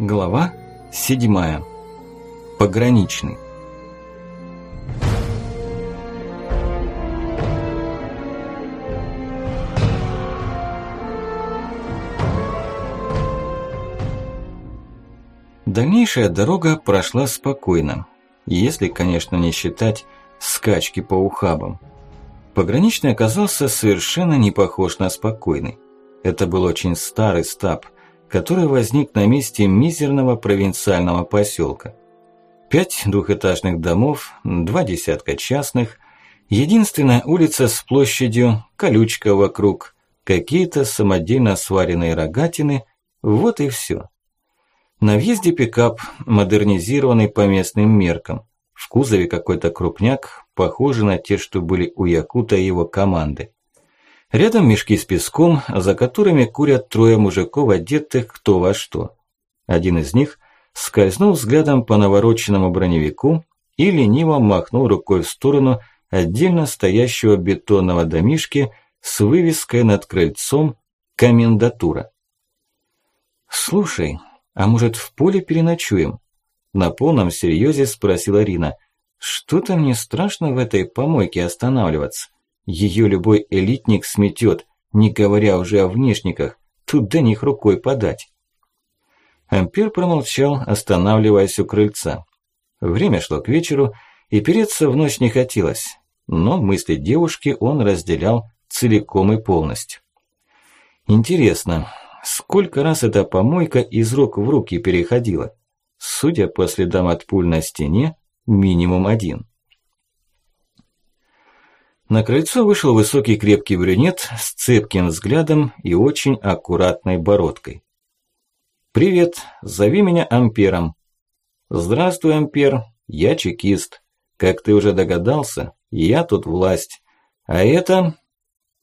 Глава 7. Пограничный. Дальнейшая дорога прошла спокойно, если, конечно, не считать скачки по ухабам. Пограничный оказался совершенно не похож на спокойный. Это был очень старый стаб, который возник на месте мизерного провинциального поселка. Пять двухэтажных домов, два десятка частных, единственная улица с площадью, колючка вокруг, какие-то самодельно сваренные рогатины, вот и все. На въезде пикап, модернизированный по местным меркам. В кузове какой-то крупняк, похожий на те, что были у Якута и его команды. Рядом мешки с песком, за которыми курят трое мужиков, одетых кто во что. Один из них скользнул взглядом по навороченному броневику и лениво махнул рукой в сторону отдельно стоящего бетонного домишки с вывеской над крыльцом «Комендатура». «Слушай, а может в поле переночуем?» На полном серьезе спросила Рина. «Что-то мне страшно в этой помойке останавливаться. Ее любой элитник сметет, не говоря уже о внешниках. Тут до них рукой подать». Ампер промолчал, останавливаясь у крыльца. Время шло к вечеру, и переться в ночь не хотелось. Но мысли девушки он разделял целиком и полностью. Интересно, сколько раз эта помойка из рук в руки переходила? Судя по следам от пуль на стене, минимум один. На крыльцо вышел высокий крепкий брюнет с цепким взглядом и очень аккуратной бородкой. «Привет, зови меня Ампером». «Здравствуй, Ампер, я чекист. Как ты уже догадался, я тут власть. А это...»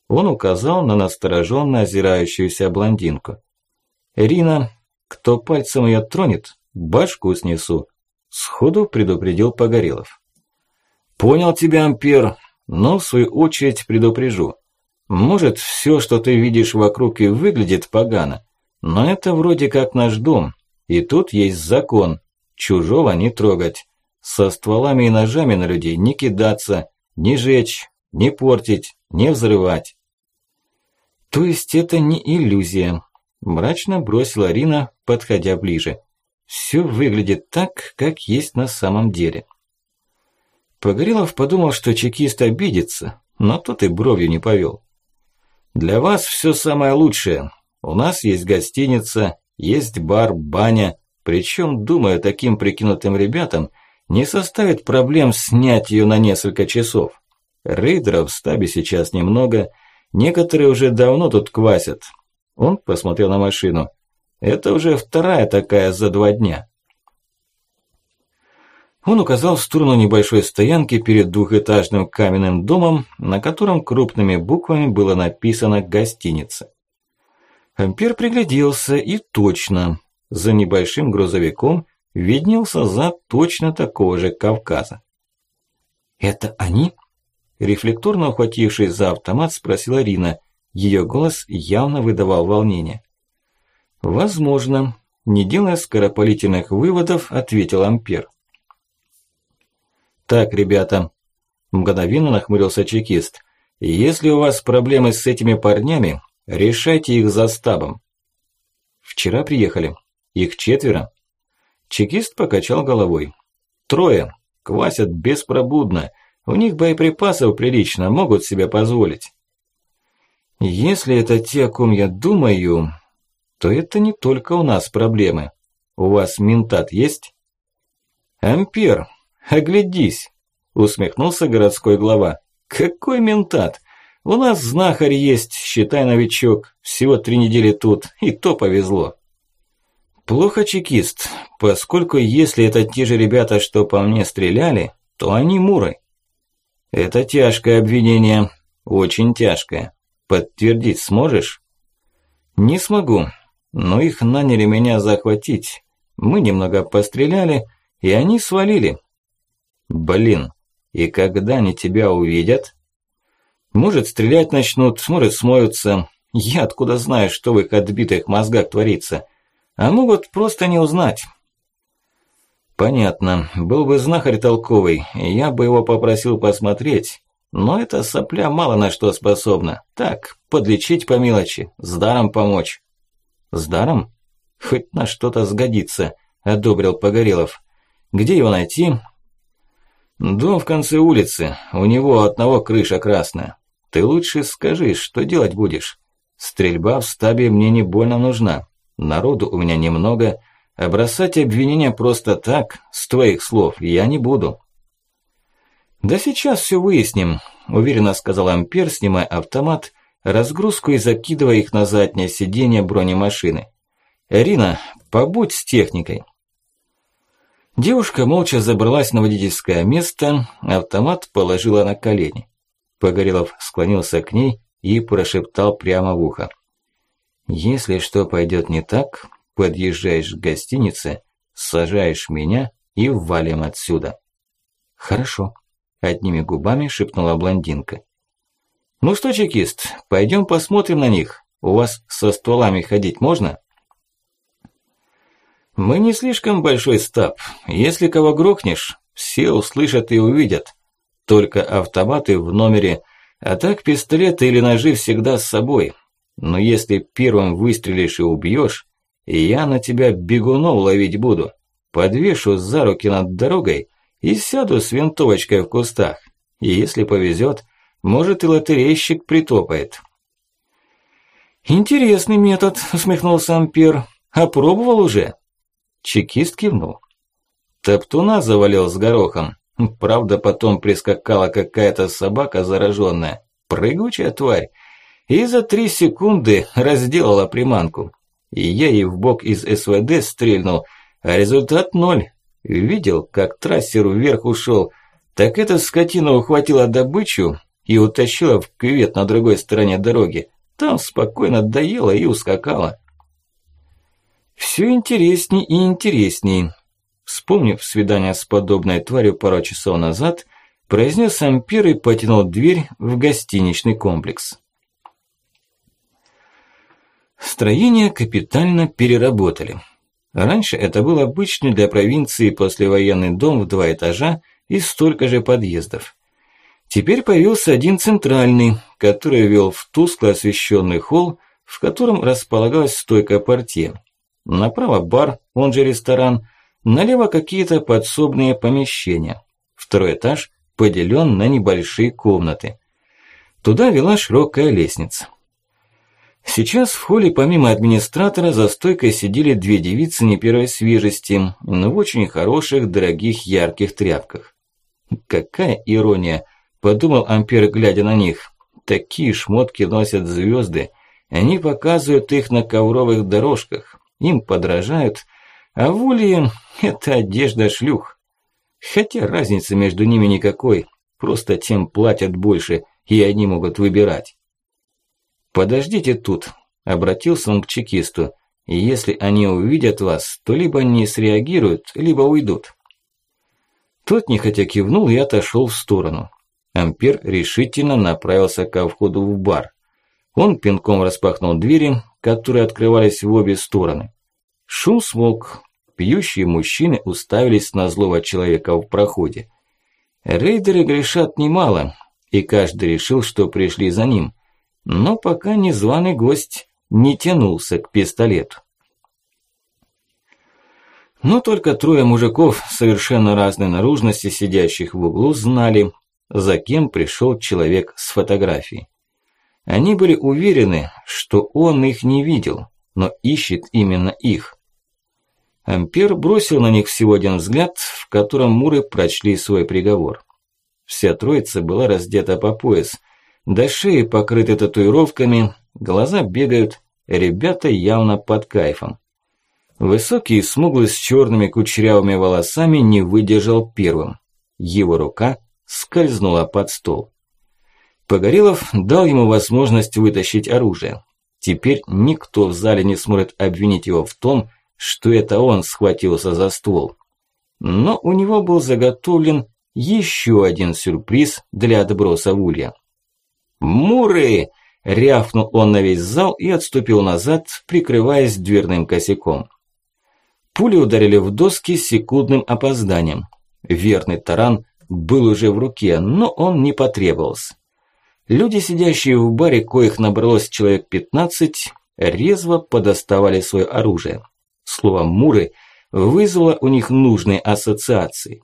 Он указал на настороженно озирающуюся блондинку. «Рина, кто пальцем ее тронет, башку снесу», сходу предупредил Погорелов. «Понял тебя, Ампер, но в свою очередь предупрежу. Может, все, что ты видишь вокруг и выглядит погано, но это вроде как наш дом, и тут есть закон, чужого не трогать, со стволами и ножами на людей не кидаться, не жечь, не портить, не взрывать. То есть это не иллюзия, мрачно бросила Рина, подходя ближе. Все выглядит так, как есть на самом деле. Погорелов подумал, что чекист обидится, но тот и бровью не повел. «Для вас все самое лучшее. У нас есть гостиница, есть бар, баня. Причем, думаю, таким прикинутым ребятам не составит проблем снять ее на несколько часов. Рейдеров в стабе сейчас немного, некоторые уже давно тут квасят». Он посмотрел на машину. «Это уже вторая такая за два дня». Он указал в сторону небольшой стоянки перед двухэтажным каменным домом, на котором крупными буквами было написано «Гостиница». Ампер пригляделся и точно, за небольшим грузовиком виднелся за точно такого же Кавказа. «Это они?» Рефлекторно ухватившись за автомат, спросила Рина. Ее голос явно выдавал волнение. «Возможно», – не делая скоропалительных выводов, ответил Ампер. «Так, ребята», – мгновенно нахмурился чекист, – «если у вас проблемы с этими парнями, решайте их за стабом». «Вчера приехали. Их четверо». Чекист покачал головой. «Трое. Квасят беспробудно. У них боеприпасов прилично, могут себе позволить». «Если это те, о ком я думаю, то это не только у нас проблемы. У вас ментат есть?» «Ампер», «Оглядись!» – усмехнулся городской глава. «Какой ментат! У нас знахарь есть, считай новичок, всего три недели тут, и то повезло». «Плохо чекист, поскольку если это те же ребята, что по мне стреляли, то они муры». «Это тяжкое обвинение, очень тяжкое. Подтвердить сможешь?» «Не смогу, но их наняли меня захватить. Мы немного постреляли, и они свалили, Блин, и когда они тебя увидят? Может, стрелять начнут, может, смоются. Я откуда знаю, что в их отбитых мозгах творится? А могут просто не узнать. Понятно. Был бы знахарь толковый, я бы его попросил посмотреть. Но эта сопля мало на что способна. Так, подлечить по мелочи, с даром помочь. С даром? Хоть на что-то сгодится, одобрил Погорелов. Где его найти? Дом в конце улицы, у него одного крыша красная. Ты лучше скажи, что делать будешь? Стрельба в стабе мне не больно нужна. Народу у меня немного, а бросать обвинения просто так, с твоих слов, я не буду. Да сейчас все выясним, уверенно сказал Ампер, снимая автомат, разгрузку и закидывая их на заднее сиденье бронемашины. Рина, побудь с техникой. Девушка молча забралась на водительское место, автомат положила на колени. Погорелов склонился к ней и прошептал прямо в ухо. «Если что пойдет не так, подъезжаешь к гостинице, сажаешь меня и валим отсюда». «Хорошо», – одними губами шепнула блондинка. «Ну что, чекист, пойдем посмотрим на них. У вас со стволами ходить можно?» «Мы не слишком большой стаб. Если кого грохнешь, все услышат и увидят. Только автоматы в номере а так пистолеты или ножи всегда с собой. Но если первым выстрелишь и убьешь, я на тебя бегунов ловить буду. Подвешу за руки над дорогой и сяду с винтовочкой в кустах. И если повезет, может и лотерейщик притопает. «Интересный метод», – усмехнулся Ампер. «Опробовал уже?» Чекист кивнул. Топтуна завалил с горохом. Правда, потом прискакала какая-то собака зараженная, прыгучая тварь, и за три секунды разделала приманку. И я ей в бок из СВД стрельнул, а результат ноль. Видел, как трассер вверх ушел, так эта скотина ухватила добычу и утащила в кювет на другой стороне дороги. Там спокойно доела и ускакала. Все интересней и интересней. Вспомнив свидание с подобной тварью пару часов назад, произнес ампир и потянул дверь в гостиничный комплекс. Строение капитально переработали. Раньше это был обычный для провинции послевоенный дом в два этажа и столько же подъездов. Теперь появился один центральный, который вел в тускло освещенный холл, в котором располагалась стойка портье. Направо бар, он же ресторан, Налево какие-то подсобные помещения. Второй этаж поделен на небольшие комнаты. Туда вела широкая лестница. Сейчас в холле помимо администратора за стойкой сидели две девицы не первой свежести, но в очень хороших, дорогих, ярких тряпках. Какая ирония, подумал Ампер, глядя на них. Такие шмотки носят звезды, они показывают их на ковровых дорожках, им подражают, а в Улье это одежда шлюх. Хотя разницы между ними никакой, просто тем платят больше, и они могут выбирать. «Подождите тут», – обратился он к чекисту, «и если они увидят вас, то либо не среагируют, либо уйдут». Тот нехотя кивнул и отошел в сторону. Ампер решительно направился ко входу в бар. Он пинком распахнул двери, которые открывались в обе стороны. Шум смолк, Пьющие мужчины уставились на злого человека в проходе. Рейдеры грешат немало, и каждый решил, что пришли за ним. Но пока незваный гость не тянулся к пистолету. Но только трое мужиков совершенно разной наружности, сидящих в углу, знали, за кем пришел человек с фотографией. Они были уверены, что он их не видел, но ищет именно их. Ампер бросил на них всего один взгляд, в котором муры прочли свой приговор. Вся троица была раздета по пояс, до шеи покрыты татуировками, глаза бегают, ребята явно под кайфом. Высокий и смуглый с черными кучерявыми волосами не выдержал первым. Его рука скользнула под стол. Погорелов дал ему возможность вытащить оружие. Теперь никто в зале не сможет обвинить его в том, что это он схватился за ствол. Но у него был заготовлен еще один сюрприз для отброса улья. «Муры!» – рявкнул он на весь зал и отступил назад, прикрываясь дверным косяком. Пули ударили в доски с секундным опозданием. Верный таран был уже в руке, но он не потребовался. Люди, сидящие в баре, коих набралось человек 15, резво подоставали свое оружие. Слово «муры» вызвало у них нужные ассоциации.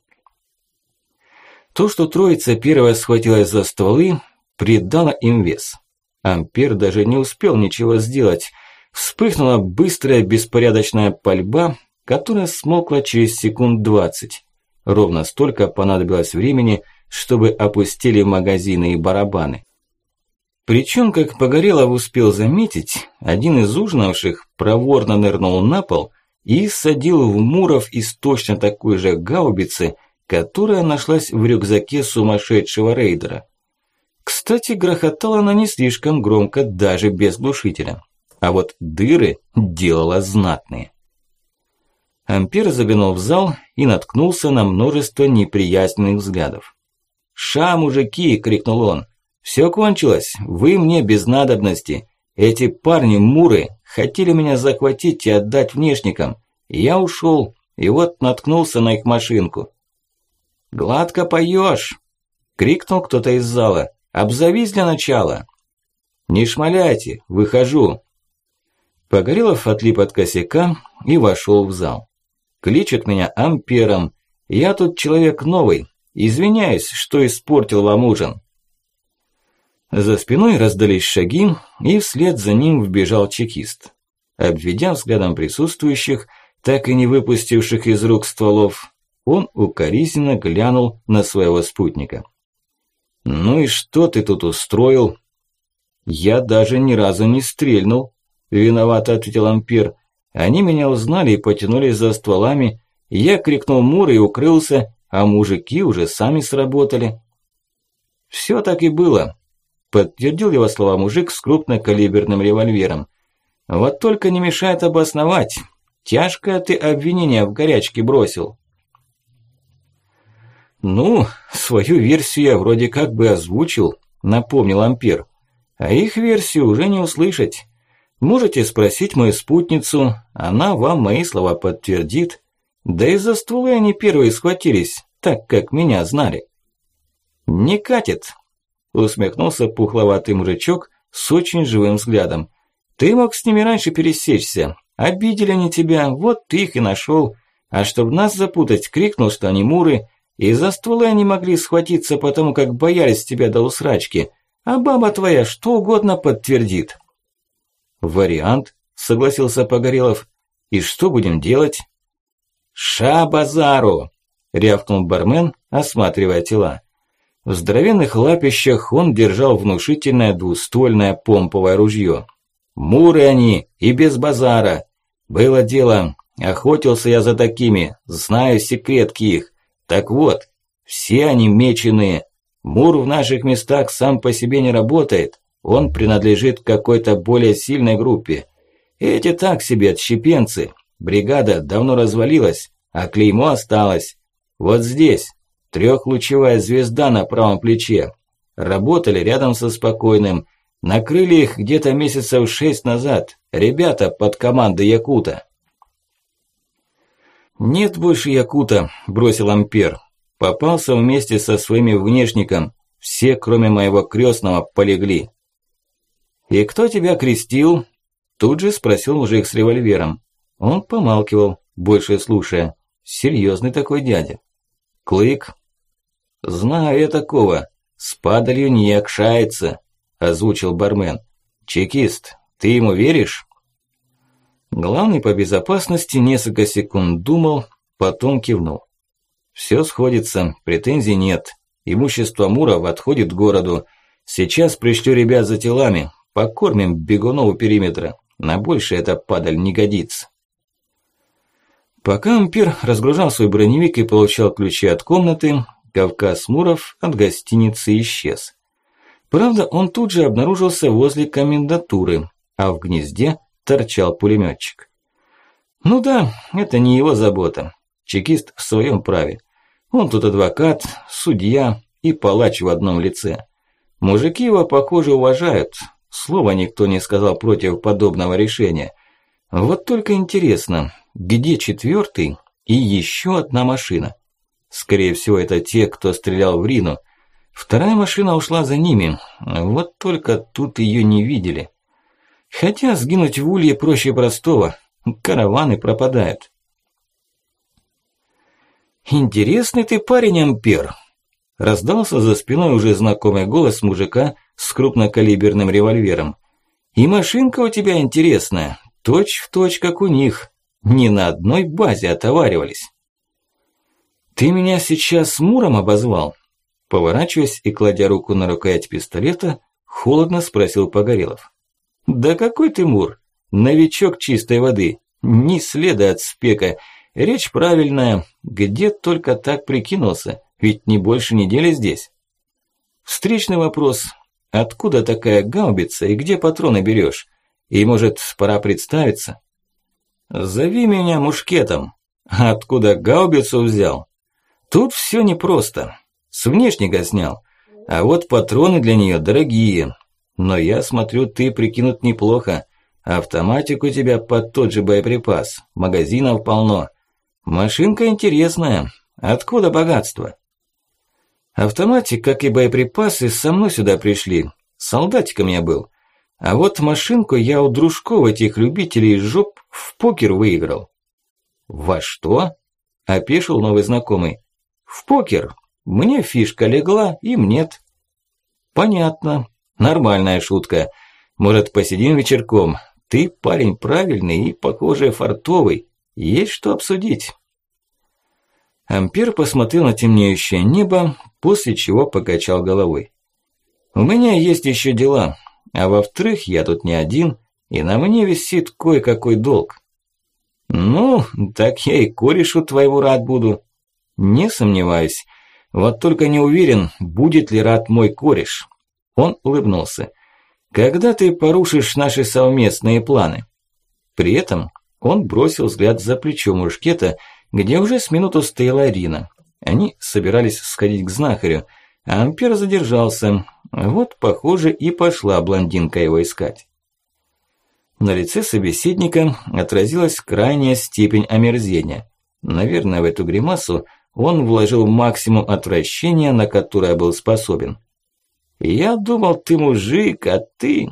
То, что троица первая схватилась за стволы, придало им вес. Ампер даже не успел ничего сделать. Вспыхнула быстрая беспорядочная пальба, которая смолкла через секунд двадцать. Ровно столько понадобилось времени, чтобы опустили магазины и барабаны. Причем, как Погорелов успел заметить, один из ужинавших проворно нырнул на пол и садил в Муров из точно такой же гаубицы, которая нашлась в рюкзаке сумасшедшего рейдера. Кстати, грохотала она не слишком громко, даже без глушителя. А вот дыры делала знатные. Ампер заглянул в зал и наткнулся на множество неприязненных взглядов. «Ша, мужики!» – крикнул он. «Всё кончилось, вы мне без надобности. Эти парни, муры, хотели меня захватить и отдать внешникам. Я ушёл, и вот наткнулся на их машинку. «Гладко поешь!» – крикнул кто-то из зала. «Обзовись для начала!» «Не шмаляйте, выхожу!» Погорелов отлип от косяка и вошел в зал. Кличут меня Ампером. Я тут человек новый. Извиняюсь, что испортил вам ужин. За спиной раздались шаги, и вслед за ним вбежал чекист. Обведя взглядом присутствующих, так и не выпустивших из рук стволов, он укоризненно глянул на своего спутника. «Ну и что ты тут устроил?» «Я даже ни разу не стрельнул», – виновато ответил Ампер. «Они меня узнали и потянулись за стволами. Я крикнул Мур и укрылся, а мужики уже сами сработали». «Всё так и было», – подтвердил его слова мужик с крупнокалиберным револьвером. «Вот только не мешает обосновать. Тяжкое ты обвинение в горячке бросил». «Ну, свою версию я вроде как бы озвучил», – напомнил Ампер. «А их версию уже не услышать. Можете спросить мою спутницу, она вам мои слова подтвердит. Да и за стволы они первые схватились, так как меня знали». «Не катит», – усмехнулся пухловатый мужичок с очень живым взглядом. «Ты мог с ними раньше пересечься. Обидели они тебя, вот ты их и нашел. А чтобы нас запутать, крикнул, что они муры – и за стволы они могли схватиться, потому как боялись тебя до усрачки. А баба твоя что угодно подтвердит. Вариант, согласился Погорелов. И что будем делать? Ша базару, рявкнул бармен, осматривая тела. В здоровенных лапищах он держал внушительное двуствольное помповое ружье. Муры они, и без базара. Было дело, охотился я за такими, знаю секретки их. Так вот, все они меченые. Мур в наших местах сам по себе не работает. Он принадлежит какой-то более сильной группе. Эти так себе отщепенцы. Бригада давно развалилась, а клеймо осталось. Вот здесь. Трехлучевая звезда на правом плече. Работали рядом со спокойным. Накрыли их где-то месяцев шесть назад. Ребята под командой Якута. «Нет больше Якута», – бросил Ампер. «Попался вместе со своими внешником. Все, кроме моего крестного, полегли». «И кто тебя крестил?» Тут же спросил мужик с револьвером. Он помалкивал, больше слушая. Серьезный такой дядя. «Клык?» «Знаю я такого. С падалью не якшается», – озвучил бармен. «Чекист, ты ему веришь?» Главный по безопасности несколько секунд думал, потом кивнул. Все сходится, претензий нет. Имущество Муров отходит городу. Сейчас пришлю ребят за телами, покормим бегунов у периметра. На больше эта падаль не годится. Пока Ампер разгружал свой броневик и получал ключи от комнаты, Кавказ Муров от гостиницы исчез. Правда, он тут же обнаружился возле комендатуры, а в гнезде торчал пулеметчик. Ну да, это не его забота. Чекист в своем праве. Он тут адвокат, судья и палач в одном лице. Мужики его, похоже, уважают. Слова никто не сказал против подобного решения. Вот только интересно, где четвертый и еще одна машина. Скорее всего, это те, кто стрелял в Рину. Вторая машина ушла за ними, вот только тут ее не видели. Хотя сгинуть в улье проще простого, караваны пропадают. «Интересный ты парень, Ампер!» Раздался за спиной уже знакомый голос мужика с крупнокалиберным револьвером. «И машинка у тебя интересная, точь в точь, как у них. Не на одной базе отоваривались». «Ты меня сейчас Муром обозвал?» Поворачиваясь и кладя руку на рукоять пистолета, холодно спросил Погорелов. «Да какой ты Мур? Новичок чистой воды. Ни следа от спека. Речь правильная. Где только так прикинулся? Ведь не больше недели здесь». Встречный вопрос. Откуда такая гаубица и где патроны берешь? И может, пора представиться? Зови меня мушкетом. Откуда гаубицу взял? Тут все непросто. С внешнего снял. А вот патроны для нее дорогие. Но я смотрю, ты прикинут неплохо. Автоматик у тебя под тот же боеприпас. Магазинов полно. Машинка интересная. Откуда богатство? Автоматик, как и боеприпасы, со мной сюда пришли. Солдатиком я был. А вот машинку я у дружков этих любителей жоп в покер выиграл. Во что? Опешил новый знакомый. В покер. Мне фишка легла, им нет. Понятно. Нормальная шутка. Может, посидим вечерком? Ты парень правильный и, похоже, фартовый. Есть что обсудить. Ампер посмотрел на темнеющее небо, после чего покачал головой. У меня есть еще дела, а во-вторых, я тут не один, и на мне висит кое-какой долг. Ну, так я и корешу твоего рад буду. Не сомневаюсь. Вот только не уверен, будет ли рад мой кореш. Он улыбнулся. Когда ты порушишь наши совместные планы? При этом он бросил взгляд за плечо мушкета, где уже с минуту стояла Рина. Они собирались сходить к знахарю, а Ампер задержался. Вот, похоже, и пошла блондинка его искать. На лице собеседника отразилась крайняя степень омерзения. Наверное, в эту гримасу он вложил максимум отвращения, на которое был способен. «Я думал, ты мужик, а ты...»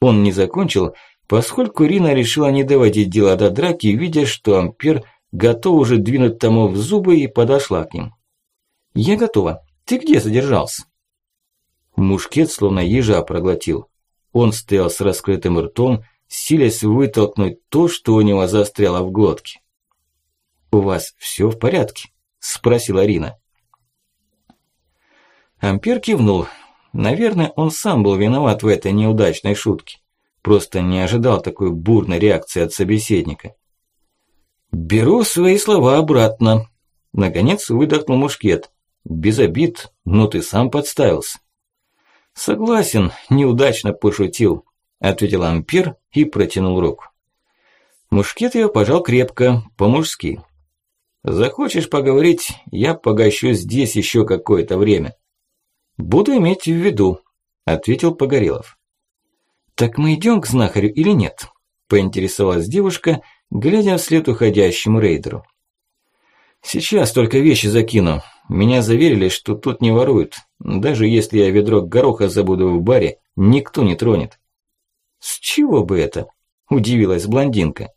Он не закончил, поскольку Рина решила не доводить дело до драки, видя, что Ампер готов уже двинуть тому в зубы и подошла к ним. «Я готова. Ты где задержался?» Мушкет словно ежа проглотил. Он стоял с раскрытым ртом, силясь вытолкнуть то, что у него застряло в глотке. «У вас все в порядке?» спросила Рина. Ампер кивнул. Наверное, он сам был виноват в этой неудачной шутке. Просто не ожидал такой бурной реакции от собеседника. «Беру свои слова обратно», – наконец выдохнул мушкет. «Без обид, но ты сам подставился». «Согласен, неудачно пошутил», – ответил Ампер и протянул руку. Мушкет ее пожал крепко, по-мужски. Захочешь поговорить, я погощу здесь еще какое-то время. Буду иметь в виду, ответил Погорелов. Так мы идем к знахарю или нет? Поинтересовалась девушка, глядя вслед уходящему рейдеру. Сейчас только вещи закину. Меня заверили, что тут не воруют. Даже если я ведро гороха забуду в баре, никто не тронет. С чего бы это? Удивилась блондинка.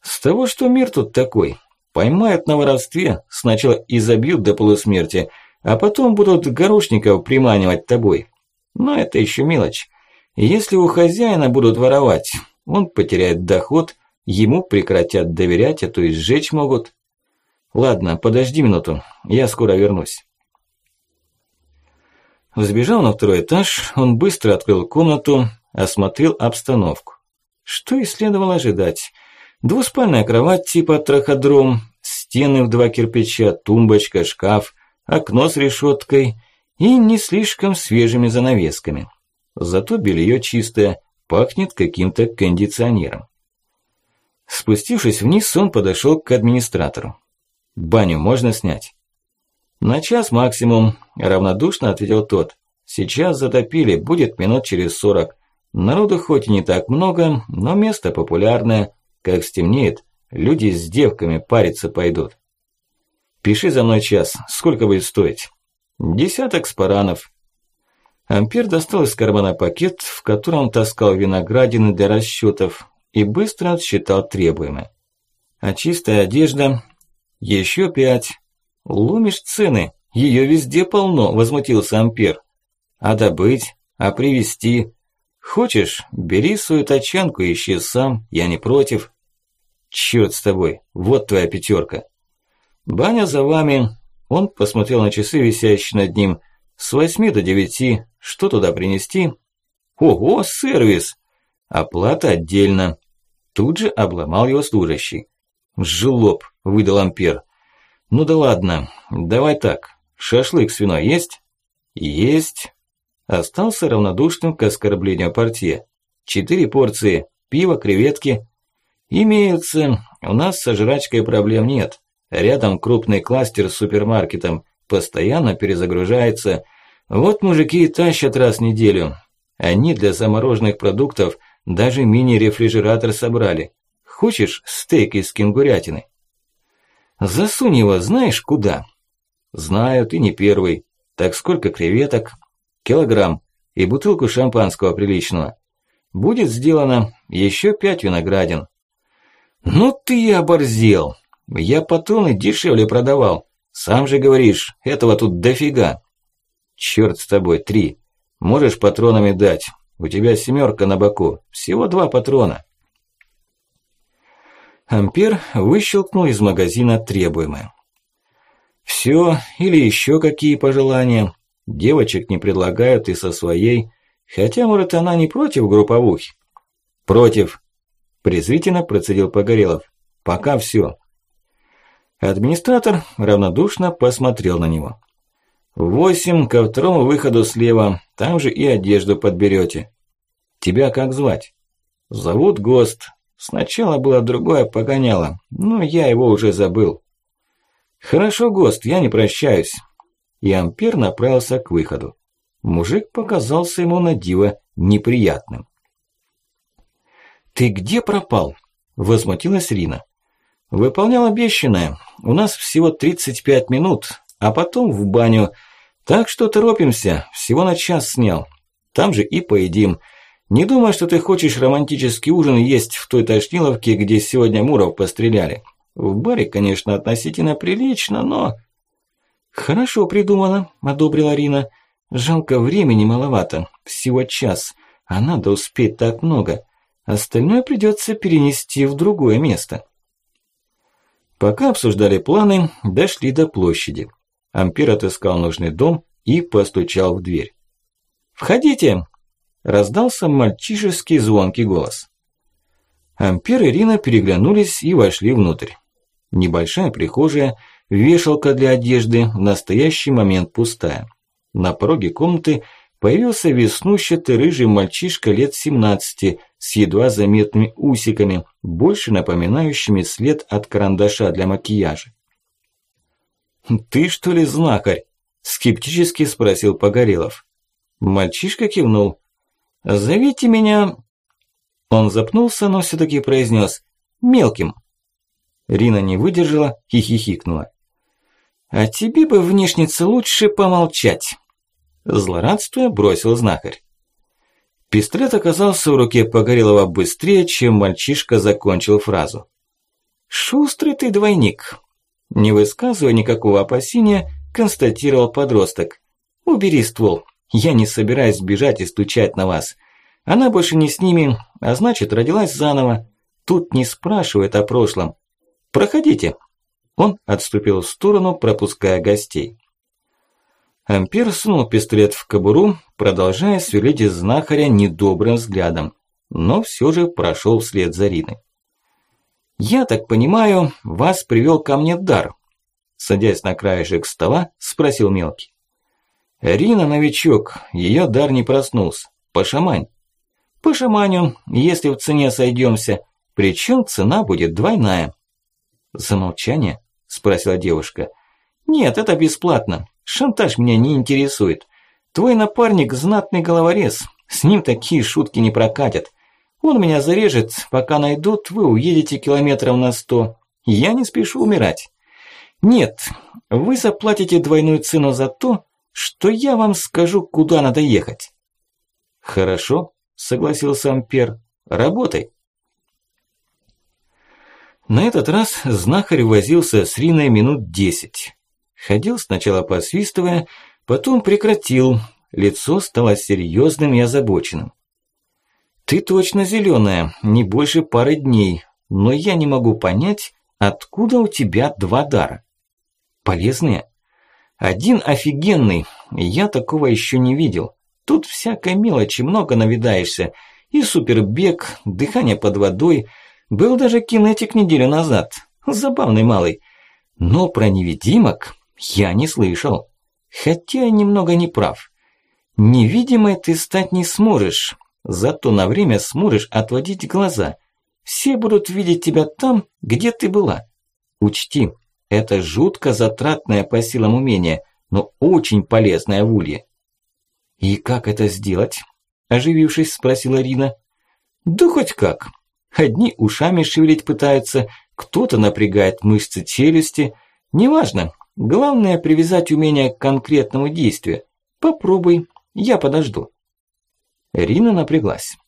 С того, что мир тут такой. Поймают на воровстве, сначала и забьют до полусмерти, а потом будут горошников приманивать тобой. Но это еще мелочь. Если у хозяина будут воровать, он потеряет доход, ему прекратят доверять, а то и сжечь могут. Ладно, подожди минуту, я скоро вернусь. Взбежал на второй этаж, он быстро открыл комнату, осмотрел обстановку. Что и следовало ожидать. Двуспальная кровать типа траходром, стены в два кирпича, тумбочка, шкаф, окно с решеткой и не слишком свежими занавесками. Зато белье чистое, пахнет каким-то кондиционером. Спустившись вниз, он подошел к администратору. «Баню можно снять?» «На час максимум», – равнодушно ответил тот. «Сейчас затопили, будет минут через сорок. Народу хоть и не так много, но место популярное. Как стемнеет, люди с девками париться пойдут. Пиши за мной час, сколько будет стоить? Десяток спаранов. Ампер достал из кармана пакет, в котором таскал виноградины для расчетов, и быстро отсчитал требуемое. А чистая одежда? Еще пять. Ломишь цены, ее везде полно, возмутился Ампер. А добыть? А привезти? Хочешь, бери свою тачанку ищи сам, я не против. Чёрт с тобой, вот твоя пятерка. Баня за вами. Он посмотрел на часы, висящие над ним. С восьми до девяти. Что туда принести? Ого, сервис! Оплата отдельно. Тут же обломал его служащий. Жлоб, выдал Ампер. Ну да ладно, давай так. Шашлык свиной есть? Есть. Остался равнодушным к оскорблению портье. Четыре порции, пиво, креветки. Имеются. У нас со жрачкой проблем нет. Рядом крупный кластер с супермаркетом. Постоянно перезагружается. Вот мужики и тащат раз в неделю. Они для замороженных продуктов даже мини-рефрижератор собрали. Хочешь стейк из кенгурятины? Засунь его знаешь куда? Знаю, ты не первый. Так сколько креветок? Килограмм. И бутылку шампанского приличного. Будет сделано еще пять виноградин. Ну ты и оборзел. Я патроны дешевле продавал. Сам же говоришь, этого тут дофига. Черт с тобой, три. Можешь патронами дать. У тебя семерка на боку. Всего два патрона. Ампер выщелкнул из магазина требуемое. Все или еще какие пожелания. Девочек не предлагают и со своей. Хотя, может, она не против групповухи. Против. Презрительно процедил Погорелов. Пока все. Администратор равнодушно посмотрел на него. «Восемь ко второму выходу слева, там же и одежду подберете. Тебя как звать?» «Зовут Гост. Сначала было другое погоняло, но я его уже забыл». «Хорошо, Гост, я не прощаюсь». И Ампер направился к выходу. Мужик показался ему на диво неприятным. «Ты где пропал?» – возмутилась Рина. Выполнял обещанное. У нас всего 35 минут, а потом в баню. Так что торопимся, всего на час снял. Там же и поедим. Не думай, что ты хочешь романтический ужин есть в той тошниловке, где сегодня Муров постреляли. В баре, конечно, относительно прилично, но... Хорошо придумано, одобрила Рина. Жалко, времени маловато, всего час, а надо успеть так много. Остальное придется перенести в другое место. Пока обсуждали планы, дошли до площади. Ампер отыскал нужный дом и постучал в дверь. «Входите!» – раздался мальчишеский звонкий голос. Ампер и Рина переглянулись и вошли внутрь. Небольшая прихожая, вешалка для одежды, в настоящий момент пустая. На пороге комнаты появился веснущатый рыжий мальчишка лет 17 с едва заметными усиками, больше напоминающими след от карандаша для макияжа. «Ты что ли знахарь?» – скептически спросил Погорелов. Мальчишка кивнул. «Зовите меня...» Он запнулся, но всё-таки произнёс «мелким». Рина не выдержала и хихикнула. «А тебе бы, внешница, лучше помолчать». Злорадствуя, бросил знахарь. Пистолет оказался в руке Погорелова быстрее, чем мальчишка закончил фразу. «Шустрый ты двойник!» Не высказывая никакого опасения, констатировал подросток. «Убери ствол, я не собираюсь бежать и стучать на вас. Она больше не с ними, а значит, родилась заново. Тут не спрашивают о прошлом. Проходите». Он отступил в сторону, пропуская гостей. Ампер сунул пистолет в кобуру, продолжая сверлить из знахаря недобрым взглядом, но все же прошел вслед за Риной. «Я так понимаю, вас привел ко мне дар?» Садясь на краешек стола, спросил мелкий. «Рина новичок, ее дар не проснулся. Пошамань». «Пошаманю, если в цене сойдемся, причем цена будет двойная». «Замолчание?» – спросила девушка. «Нет, это бесплатно. Шантаж меня не интересует. Твой напарник знатный головорез. С ним такие шутки не прокатят. Он меня зарежет, пока найдут, вы уедете километров на сто. Я не спешу умирать. Нет, вы заплатите двойную цену за то, что я вам скажу, куда надо ехать. Хорошо, согласился Ампер. Работай. На этот раз знахарь возился с Риной минут десять. Ходил сначала посвистывая, потом прекратил, лицо стало серьезным и озабоченным. «Ты точно зеленая, не больше пары дней, но я не могу понять, откуда у тебя два дара. Полезные? Один офигенный, я такого еще не видел. Тут всякой мелочи много навидаешься, и супербег, дыхание под водой, был даже кинетик неделю назад, забавный малый. Но про невидимок я не слышал, хотя немного не прав. Невидимой ты стать не сможешь, Зато на время сможешь отводить глаза. Все будут видеть тебя там, где ты была. Учти, это жутко затратное по силам умение, но очень полезное в улье. «И как это сделать?» – оживившись, спросила Рина. «Да хоть как. Одни ушами шевелить пытаются, кто-то напрягает мышцы челюсти. Неважно, главное привязать умение к конкретному действию. Попробуй, я подожду». Рина напряглась.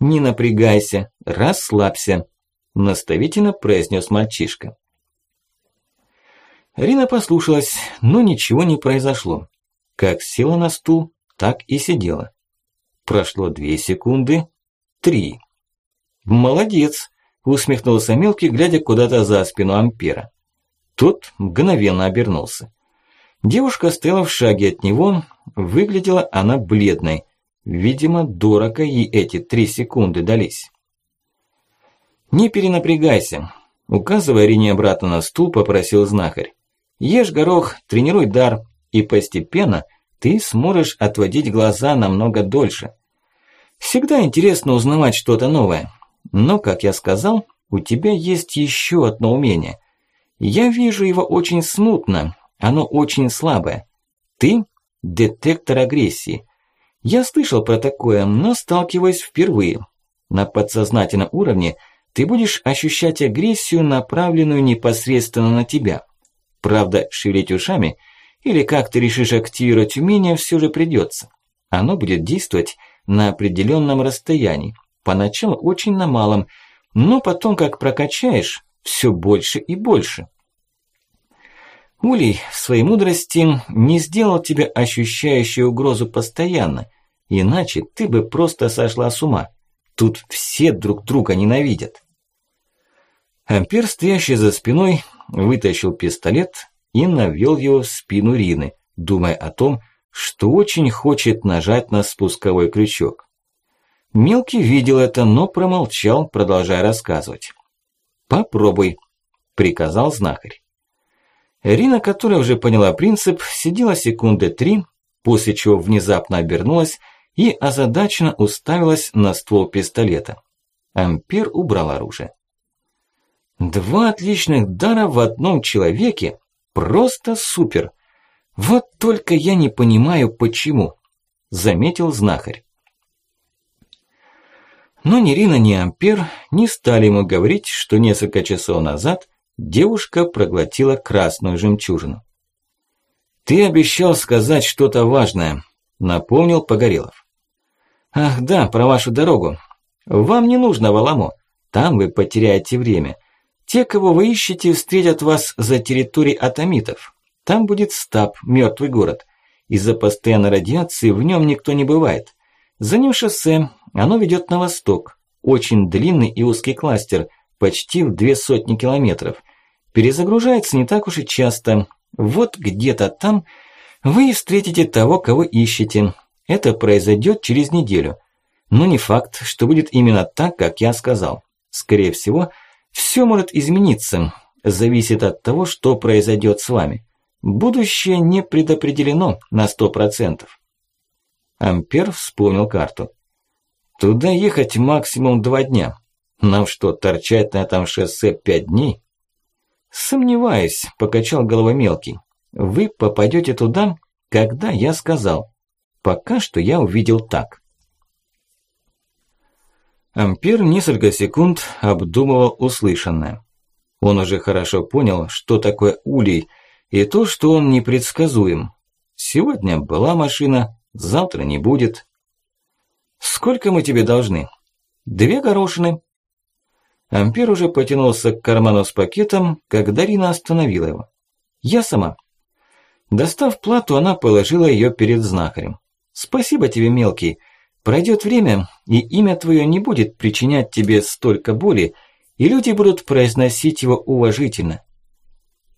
«Не напрягайся, расслабься», – наставительно произнес мальчишка. Рина послушалась, но ничего не произошло. Как села на стул, так и сидела. Прошло две секунды, три. «Молодец», – усмехнулся мелкий, глядя куда-то за спину Ампера. Тот мгновенно обернулся. Девушка стояла в шаге от него, выглядела она бледной, Видимо, дорого ей эти три секунды дались. «Не перенапрягайся», – указывая Рине обратно на стул, попросил знахарь. «Ешь горох, тренируй дар, и постепенно ты сможешь отводить глаза намного дольше. Всегда интересно узнавать что-то новое. Но, как я сказал, у тебя есть еще одно умение. Я вижу его очень смутно, оно очень слабое. Ты – детектор агрессии. Я слышал про такое, но сталкиваюсь впервые. На подсознательном уровне ты будешь ощущать агрессию, направленную непосредственно на тебя. Правда, шевелить ушами или как ты решишь активировать умение, все же придется. Оно будет действовать на определенном расстоянии, поначалу очень на малом, но потом, как прокачаешь, все больше и больше. Улей в своей мудрости не сделал тебя ощущающей угрозу постоянно, Иначе ты бы просто сошла с ума. Тут все друг друга ненавидят. Ампер, стоящий за спиной, вытащил пистолет и навёл его в спину Рины, думая о том, что очень хочет нажать на спусковой крючок. Мелкий видел это, но промолчал, продолжая рассказывать. «Попробуй», – приказал знахарь. Рина, которая уже поняла принцип, сидела секунды три, после чего внезапно обернулась и озадаченно уставилась на ствол пистолета. Ампер убрал оружие. Два отличных дара в одном человеке? Просто супер! Вот только я не понимаю, почему, заметил знахарь. Но ни Рина, ни Ампер не стали ему говорить, что несколько часов назад девушка проглотила красную жемчужину. «Ты обещал сказать что-то важное», – напомнил Погорелов. Ах да, про вашу дорогу. Вам не нужно в Аламо. Там вы потеряете время. Те, кого вы ищете, встретят вас за территорией атомитов. Там будет стаб, мертвый город. Из-за постоянной радиации в нем никто не бывает. За ним шоссе, оно ведет на восток. Очень длинный и узкий кластер, почти в две сотни километров. Перезагружается не так уж и часто. Вот где-то там вы встретите того, кого ищете. Это произойдет через неделю. Но не факт, что будет именно так, как я сказал. Скорее всего, все может измениться. Зависит от того, что произойдет с вами. Будущее не предопределено на сто процентов. Ампер вспомнил карту. Туда ехать максимум два дня. Нам что, торчать на этом шоссе пять дней? Сомневаюсь, покачал головой мелкий. Вы попадете туда, когда я сказал. Пока что я увидел так. Ампер несколько секунд обдумывал услышанное. Он уже хорошо понял, что такое улей, и то, что он непредсказуем. Сегодня была машина, завтра не будет. «Сколько мы тебе должны?» «Две горошины». Ампер уже потянулся к карману с пакетом, когда Рина остановила его. «Я сама». Достав плату, она положила ее перед знахарем. «Спасибо тебе, мелкий. Пройдет время, и имя твое не будет причинять тебе столько боли, и люди будут произносить его уважительно.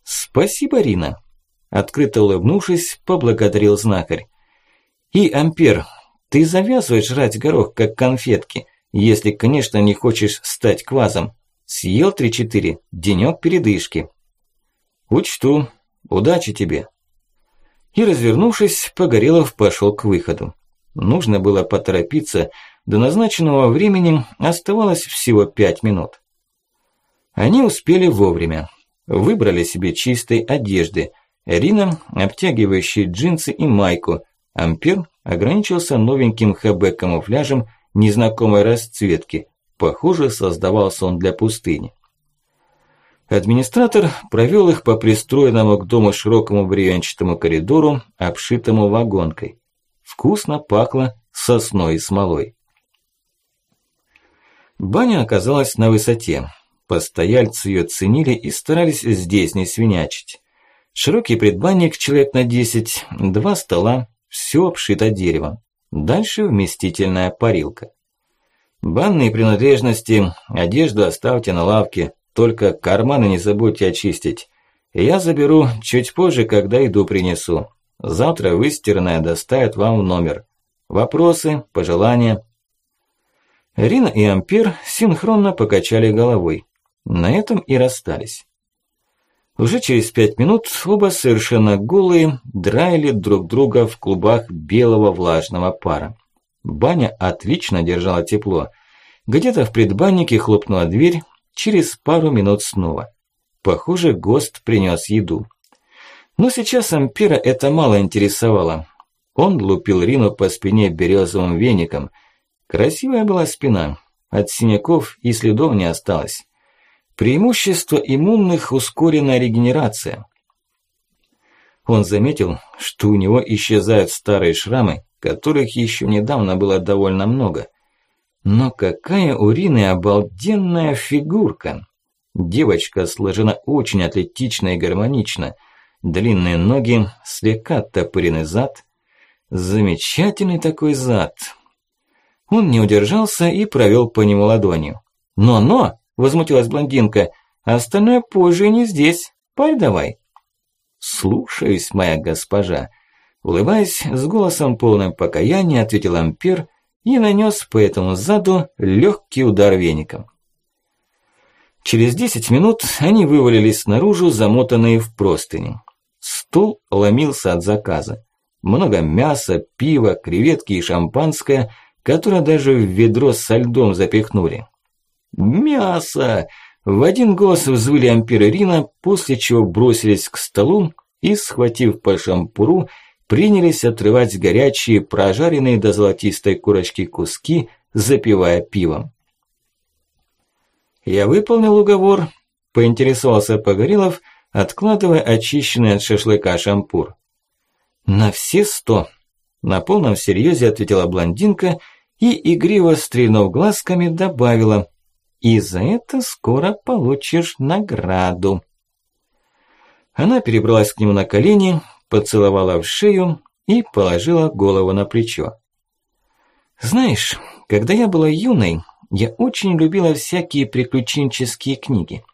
Спасибо, Рина. Открыто улыбнувшись, поблагодарил знахарь. И, Ампер, ты завязывай жрать горох, как конфетки, если, конечно, не хочешь стать квазом. Съел три-четыре, денёк передышки. Учту. Удачи тебе. И, развернувшись, Погорелов пошел к выходу. Нужно было поторопиться, до назначенного времени оставалось всего пять минут. Они успели вовремя. Выбрали себе чистой одежды. Рина – обтягивающие джинсы и майку. Ампер ограничился новеньким ХБ-камуфляжем незнакомой расцветки. Похоже, создавался он для пустыни. Администратор провел их по пристроенному к дому широкому бревенчатому коридору, обшитому вагонкой. Вкусно пахло сосной и смолой. Баня оказалась на высоте. Постояльцы ее ценили и старались здесь не свинячить. Широкий предбанник, человек на десять, два стола, все обшито деревом. Дальше вместительная парилка. Банные принадлежности, одежду оставьте на лавке, только карманы не забудьте очистить. Я заберу чуть позже, когда еду принесу. Завтра выстиранное доставят вам в номер. Вопросы, пожелания?» Рина и Ампер синхронно покачали головой. На этом и расстались. Уже через пять минут оба совершенно голые драили друг друга в клубах белого влажного пара. Баня отлично держала тепло. Где-то в предбаннике хлопнула дверь, через пару минут снова. Похоже, гость принес еду. Но сейчас Ампера это мало интересовало. Он лупил Рину по спине березовым веником. Красивая была спина, от синяков и следов не осталось. Преимущество иммунных – ускоренная регенерация. Он заметил, что у него исчезают старые шрамы, которых еще недавно было довольно много. Но какая у Рины обалденная фигурка! Девочка сложена очень атлетично и гармонично – длинные ноги, слегка оттопыренный зад. Замечательный такой зад. Он не удержался и провел по нему ладонью. «Но-но!» – возмутилась блондинка. «Остальное позже не здесь. Пой давай». «Слушаюсь, моя госпожа». Улыбаясь, с голосом полным покаяния ответил Ампер и нанес по этому заду легкий удар веником. Через десять минут они вывалились наружу, замотанные в простыни. Стул ломился от заказа. Много мяса, пива, креветки и шампанское, которое даже в ведро со льдом запихнули. «Мясо!» В один голос взвыли ампиры Рина, после чего бросились к столу и, схватив по шампуру, принялись отрывать горячие, прожаренные до золотистой корочки куски, запивая пивом. «Я выполнил уговор», – поинтересовался Погорелов – откладывая очищенный от шашлыка шампур. «На все сто!» – на полном серьезе ответила блондинка и, игриво стрельнув глазками, добавила «И за это скоро получишь награду». Она перебралась к нему на колени, поцеловала в шею и положила голову на плечо. «Знаешь, когда я была юной, я очень любила всякие приключенческие книги.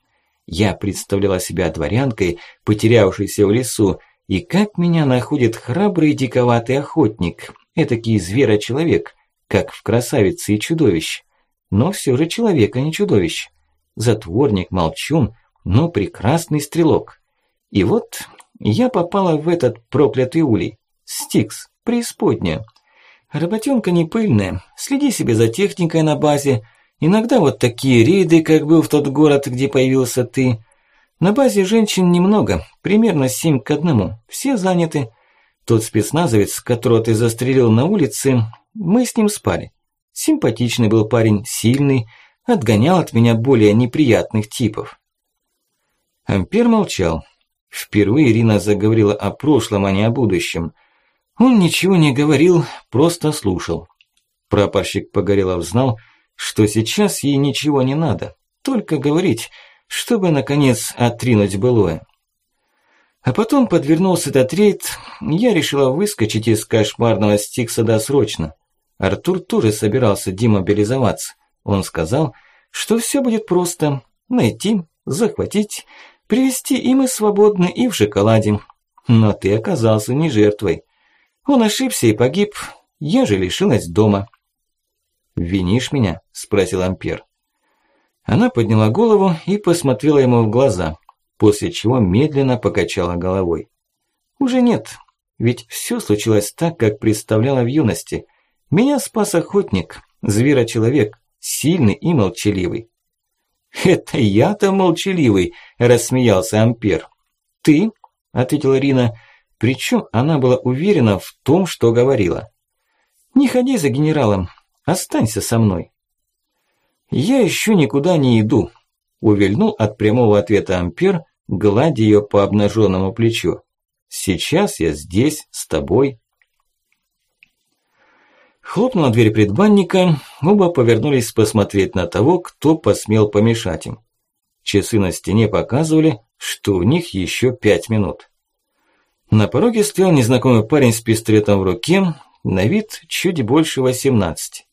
Я представляла себя дворянкой, потерявшейся в лесу, и как меня находит храбрый диковатый охотник, этакий зверочеловек, как в «Красавице и чудовищ». Но все же человек, а не чудовищ. Затворник, молчун, но прекрасный стрелок. И вот я попала в этот проклятый улей. Стикс, преисподняя. Работенка не пыльная, следи себе за техникой на базе, Иногда вот такие рейды, как был в тот город, где появился ты. На базе женщин немного, примерно семь к одному. Все заняты. Тот спецназовец, которого ты застрелил на улице, мы с ним спали. Симпатичный был парень, сильный, отгонял от меня более неприятных типов. Ампер молчал. Впервые Ирина заговорила о прошлом, а не о будущем. Он ничего не говорил, просто слушал. Прапорщик Погорелов знал, что сейчас ей ничего не надо, только говорить, чтобы, наконец, отринуть былое. А потом подвернулся этот рейд, я решила выскочить из кошмарного стикса досрочно. Артур тоже собирался демобилизоваться. Он сказал, что все будет просто. Найти, захватить, привести и мы свободны, и в шоколаде. Но ты оказался не жертвой. Он ошибся и погиб, я же лишилась дома. «Винишь меня?» – спросил Ампер. Она подняла голову и посмотрела ему в глаза, после чего медленно покачала головой. «Уже нет, ведь все случилось так, как представляла в юности. Меня спас охотник, зверочеловек, сильный и молчаливый». «Это я-то молчаливый», – рассмеялся Ампер. «Ты?» – ответила Рина, причем она была уверена в том, что говорила. «Не ходи за генералом, останься со мной». «Я еще никуда не иду», – увильнул от прямого ответа Ампер, гладя ее по обнаженному плечу. «Сейчас я здесь, с тобой». Хлопнула дверь предбанника, оба повернулись посмотреть на того, кто посмел помешать им. Часы на стене показывали, что у них еще пять минут. На пороге стоял незнакомый парень с пистолетом в руке, на вид чуть больше восемнадцати.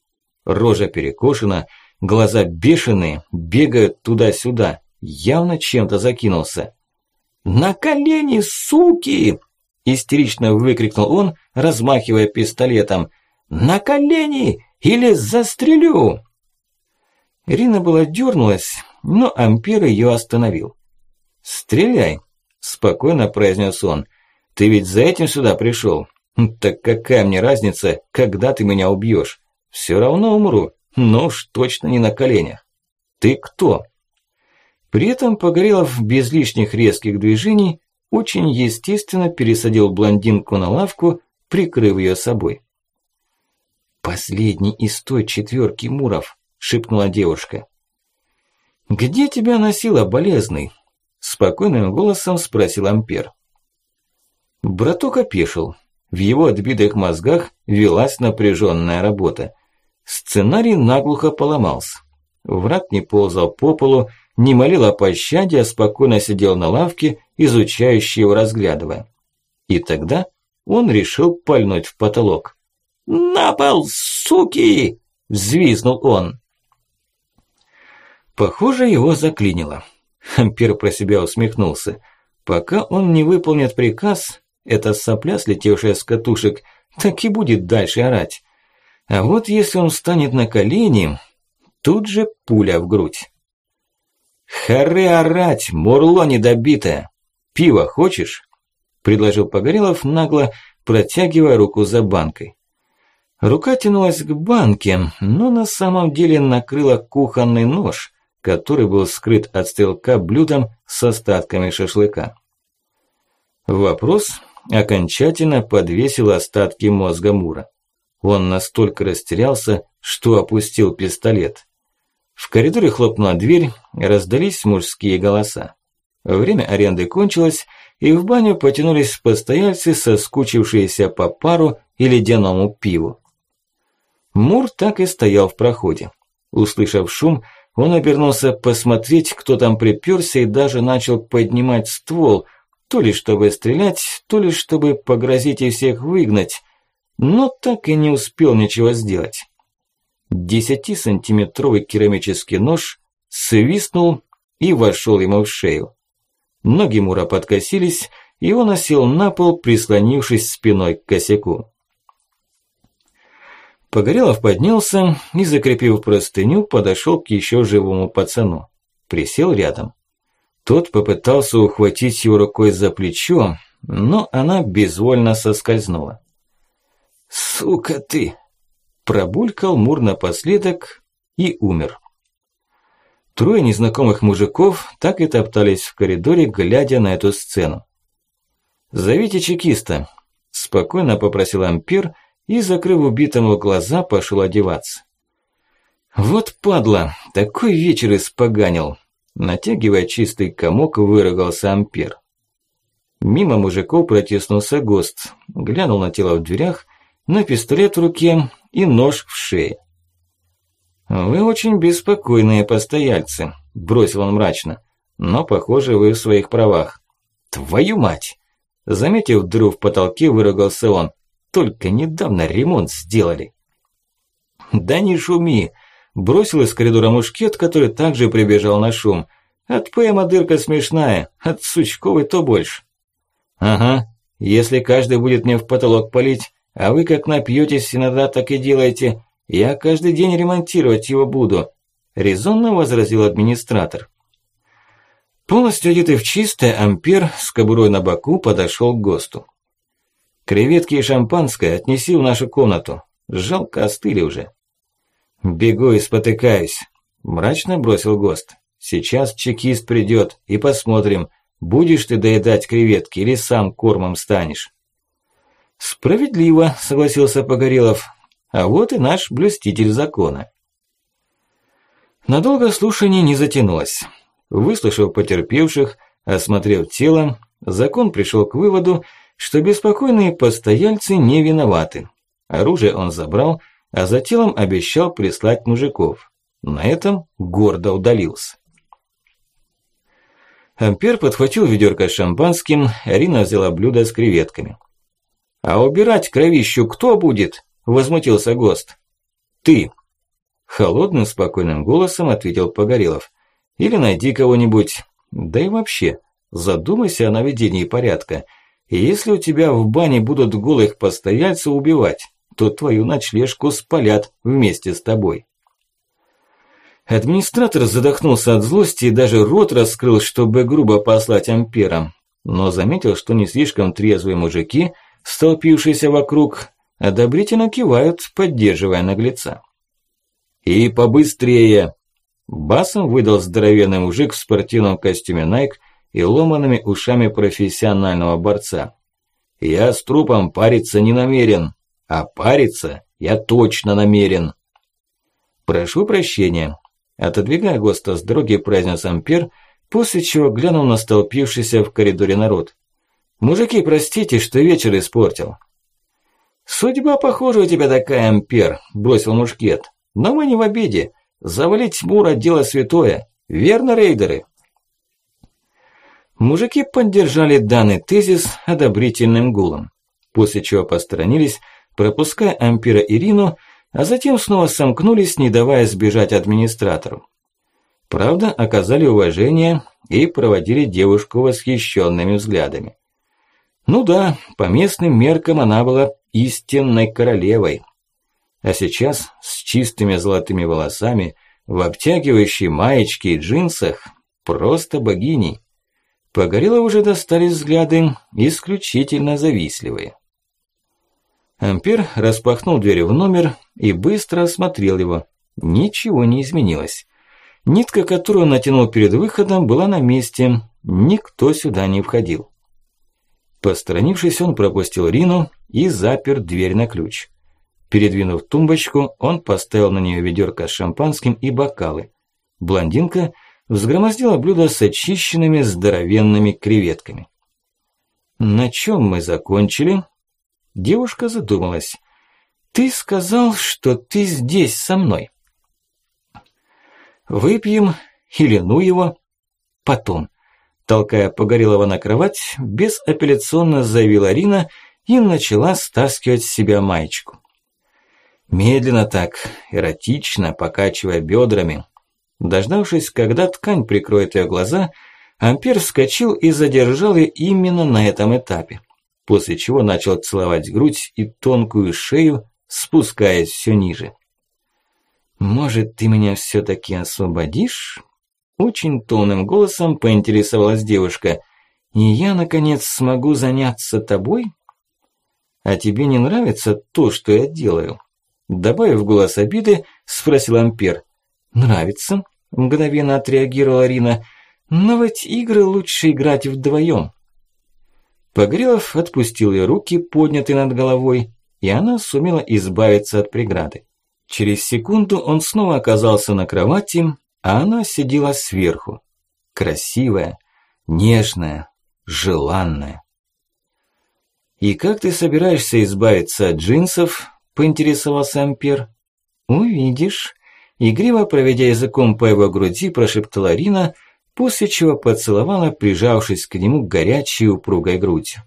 Рожа перекошена, глаза бешеные, бегают туда-сюда, явно чем-то закинулся. «На колени, суки!» – истерично выкрикнул он, размахивая пистолетом. «На колени! Или застрелю!» Ирина была дернулась, но Ампер ее остановил. «Стреляй!» – спокойно произнес он. «Ты ведь за этим сюда пришел? Так какая мне разница, когда ты меня убьешь? Все равно умру, но уж точно не на коленях. Ты кто?» При этом Погорелов без лишних резких движений очень естественно пересадил блондинку на лавку, прикрыв ее собой. «Последний из той четверки муров», – шепнула девушка. «Где тебя носила, болезный?» – спокойным голосом спросил Ампер. Браток опешил. В его отбитых мозгах велась напряженная работа. Сценарий наглухо поломался. Враг не ползал по полу, не молил о пощаде, а спокойно сидел на лавке, изучающий его разглядывая. И тогда он решил пальнуть в потолок. «На пол, суки!» – взвизнул он. Похоже, его заклинило. Ампер про себя усмехнулся. Пока он не выполнит приказ, эта сопля, слетевшая с катушек, так и будет дальше орать. А вот если он встанет на колени, тут же пуля в грудь. «Харе орать, мурло недобитое! Пиво хочешь?» – предложил Погорелов нагло, протягивая руку за банкой. Рука тянулась к банке, но на самом деле накрыла кухонный нож, который был скрыт от стрелка блюдом с остатками шашлыка. Вопрос окончательно подвесил остатки мозга Мура. Он настолько растерялся, что опустил пистолет. В коридоре хлопнула дверь, раздались мужские голоса. Время аренды кончилось, и в баню потянулись постояльцы, соскучившиеся по пару и ледяному пиву. Мур так и стоял в проходе. Услышав шум, он обернулся посмотреть, кто там припёрся и даже начал поднимать ствол, то ли чтобы стрелять, то ли чтобы погрозить и всех выгнать, но так и не успел ничего сделать. Десятисантиметровый керамический нож свистнул и вошел ему в шею. Ноги Мура подкосились, и он осел на пол, прислонившись спиной к косяку. Погорелов поднялся и, закрепив простыню, подошел к еще живому пацану. Присел рядом. Тот попытался ухватить его рукой за плечо, но она безвольно соскользнула. «Сука ты!» – пробулькал Мур напоследок и умер. Трое незнакомых мужиков так и топтались в коридоре, глядя на эту сцену. «Зовите чекиста», – спокойно попросил Ампер – и, закрыв убитому глаза, пошел одеваться. Вот падла, такой вечер испоганил. Натягивая чистый комок, выругался Ампер. Мимо мужиков протиснулся ГОСТ, глянул на тело в дверях, на пистолет в руке и нож в шее. «Вы очень беспокойные постояльцы», – бросил он мрачно. «Но, похоже, вы в своих правах». «Твою мать!» Заметив дыру в потолке, выругался он. «Только недавно ремонт сделали». «Да не шуми!» Бросил из коридора мушкет, который также прибежал на шум. «От Пэма дырка смешная, от Сучковой то больше». «Ага, если каждый будет мне в потолок палить, а вы как напьетесь иногда так и делаете, я каждый день ремонтировать его буду», – резонно возразил администратор. Полностью одетый в чистое, Ампер с кобурой на боку подошел к ГОСТу. «Креветки и шампанское отнеси в нашу комнату. Жалко, остыли уже». «Бегу и спотыкаюсь», – мрачно бросил ГОСТ. «Сейчас чекист придет и посмотрим, Будешь ты доедать креветки или сам кормом станешь? Справедливо, согласился Погорелов. А вот и наш блюститель закона. Надолго слушание не затянулось. Выслушав потерпевших, осмотрев тело, закон пришел к выводу, что беспокойные постояльцы не виноваты. Оружие он забрал, а за телом обещал прислать мужиков. На этом гордо удалился. Ампер подхватил ведерко с шампанским, Арина взяла блюдо с креветками. «А убирать кровищу кто будет?» – возмутился ГОСТ. «Ты!» – холодным, спокойным голосом ответил Погорелов. «Или найди кого-нибудь. Да и вообще, задумайся о наведении порядка. Если у тебя в бане будут голых постояльцев убивать, то твою ночлежку спалят вместе с тобой». Администратор задохнулся от злости и даже рот раскрыл, чтобы грубо послать амперам, но заметил, что не слишком трезвые мужики, столпившиеся вокруг, одобрительно кивают, поддерживая наглеца. «И побыстрее!» Басом выдал здоровенный мужик в спортивном костюме Nike и ломанными ушами профессионального борца. «Я с трупом париться не намерен, а париться я точно намерен!» «Прошу прощения», Отодвигая ГОСТа с дороги, произнес Ампер, после чего глянул на столпившийся в коридоре народ. «Мужики, простите, что вечер испортил». «Судьба, похоже, у тебя такая, Ампер», – бросил мушкет. «Но мы не в обиде. Завалить Мура – дело святое. Верно, рейдеры?» Мужики поддержали данный тезис одобрительным гулом, после чего посторонились, пропуская Ампера Ирину, а затем снова сомкнулись, не давая сбежать администратору. Правда, оказали уважение и проводили девушку восхищенными взглядами. Ну да, по местным меркам она была истинной королевой. А сейчас с чистыми золотыми волосами, в обтягивающей маечке и джинсах, просто богиней. Погорело уже достались взгляды исключительно завистливые. Ампер распахнул дверь в номер и быстро осмотрел его. Ничего не изменилось. Нитка, которую он натянул перед выходом, была на месте. Никто сюда не входил. Посторонившись, он пропустил Рину и запер дверь на ключ. Передвинув тумбочку, он поставил на нее ведерко с шампанским и бокалы. Блондинка взгромоздила блюдо с очищенными здоровенными креветками. «На чем мы закончили?» Девушка задумалась. «Ты сказал, что ты здесь со мной». «Выпьем или ну его?» «Потом». Толкая Погорелова на кровать, безапелляционно заявила Рина и начала стаскивать с себя маечку. Медленно так, эротично, покачивая бедрами. Дождавшись, когда ткань прикроет ее глаза, Ампер вскочил и задержал ее именно на этом этапе после чего начал целовать грудь и тонкую шею, спускаясь все ниже. «Может, ты меня все-таки освободишь?» Очень тонным голосом поинтересовалась девушка. «И я, наконец, смогу заняться тобой?» «А тебе не нравится то, что я делаю?» Добавив голос обиды, спросил Ампер. «Нравится», – мгновенно отреагировала Рина. «Но ведь игры лучше играть вдвоем. Погрелов отпустил ее руки, поднятые над головой, и она сумела избавиться от преграды. Через секунду он снова оказался на кровати, а она сидела сверху. Красивая, нежная, желанная. «И как ты собираешься избавиться от джинсов?» – поинтересовался Ампер. «Увидишь». Игриво проведя языком по его груди, прошептала Рина, после чего поцеловала, прижавшись к нему горячей упругой грудью.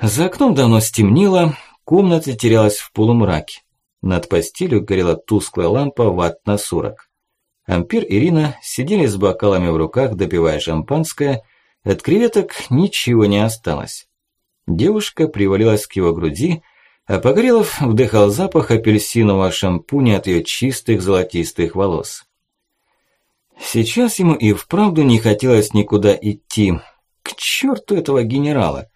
За окном давно стемнело, комната терялась в полумраке. Над постелью горела тусклая лампа ватт на сорок. Ампер и Ирина сидели с бокалами в руках, допивая шампанское. От креветок ничего не осталось. Девушка привалилась к его груди, а Погорелов вдыхал запах апельсинового шампуня от ее чистых золотистых волос. Сейчас ему и вправду не хотелось никуда идти. К черту этого генерала!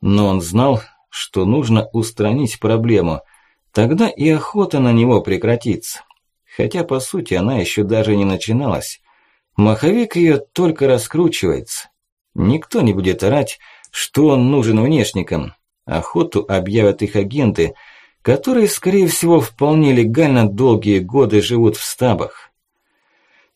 Но он знал, что нужно устранить проблему. Тогда и охота на него прекратится. Хотя, по сути, она еще даже не начиналась. Маховик ее только раскручивается. Никто не будет орать, что он нужен внешникам. Охоту объявят их агенты, которые, скорее всего, вполне легально долгие годы живут в стабах.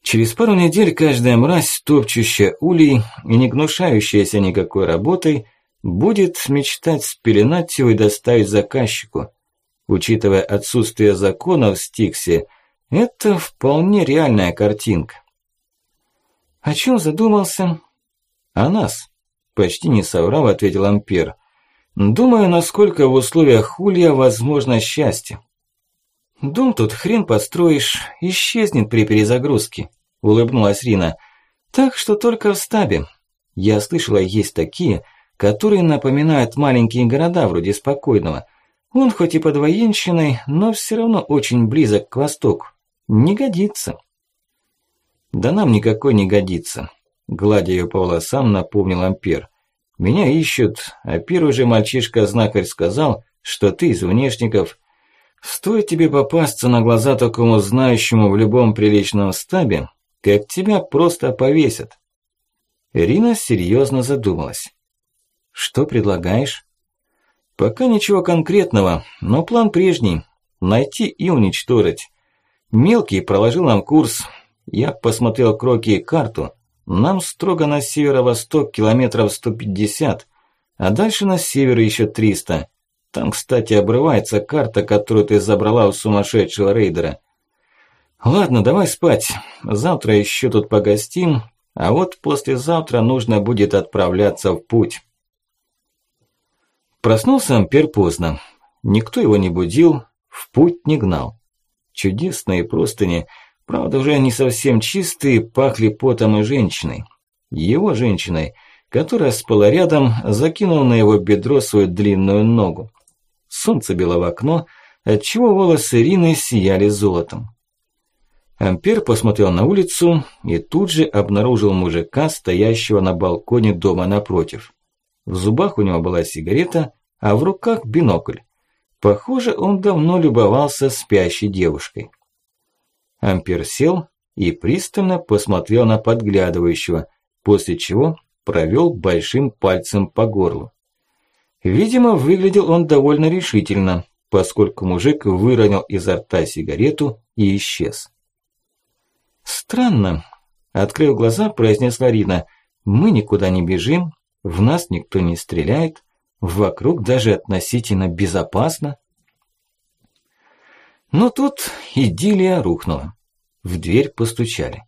Через пару недель каждая мразь, топчущая улей и не гнушающаяся никакой работой, будет мечтать спеленать его и доставить заказчику. Учитывая отсутствие законов в Стиксе, это вполне реальная картинка. О чем задумался? О нас. Почти не соврал, ответил Ампер. Думаю, насколько в условиях хулья возможно счастье. Дом тут хрен построишь, исчезнет при перезагрузке, улыбнулась Рина. Так что только в стабе. Я слышала, есть такие, которые напоминают маленькие города вроде спокойного. Он хоть и под военщиной, но все равно очень близок к востоку. Не годится. Да нам никакой не годится. Гладя ее по волосам, напомнил Ампер. Меня ищут, а первый же мальчишка-знахарь сказал, что ты из внешников. Стоит тебе попасться на глаза такому знающему в любом приличном стабе, как тебя просто повесят. Ирина серьезно задумалась. Что предлагаешь? Пока ничего конкретного, но план прежний. Найти и уничтожить. Мелкий проложил нам курс. Я посмотрел кроки и карту. Нам строго на северо-восток километров 150, а дальше на север еще 300. Там, кстати, обрывается карта, которую ты забрала у сумасшедшего рейдера. Ладно, давай спать. Завтра еще тут погостим, а вот послезавтра нужно будет отправляться в путь. Проснулся Ампер поздно. Никто его не будил, в путь не гнал. Чудесные простыни, правда уже не совсем чистые, пахли потом и женщиной. Его женщиной, которая спала рядом, закинул на его бедро свою длинную ногу. Солнце било в окно, отчего волосы Ирины сияли золотом. Ампер посмотрел на улицу и тут же обнаружил мужика, стоящего на балконе дома напротив. В зубах у него была сигарета, а в руках бинокль. Похоже, он давно любовался спящей девушкой. Ампер сел и пристально посмотрел на подглядывающего, после чего провел большим пальцем по горлу. Видимо, выглядел он довольно решительно, поскольку мужик выронил изо рта сигарету и исчез. «Странно», – открыв глаза, произнесла Рина, – «мы никуда не бежим, в нас никто не стреляет, вокруг даже относительно безопасно». Но тут идиллия рухнула. В дверь постучали.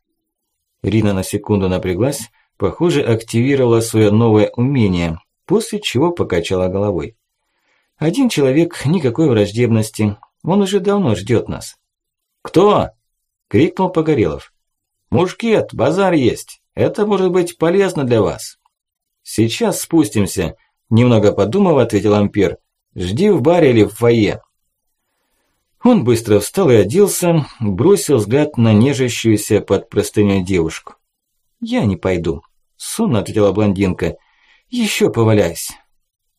Рина на секунду напряглась, похоже, активировала свое новое умение, после чего покачала головой. Один человек, никакой враждебности, он уже давно ждет нас. «Кто?» – крикнул Погорелов. «Мушкет, базар есть. Это может быть полезно для вас». «Сейчас спустимся», – немного подумав, ответил Ампер. «Жди в баре или в фойе». Он быстро встал и оделся, бросил взгляд на нежащуюся под простыней девушку. «Я не пойду», – сонно ответила блондинка. «Еще поваляйся».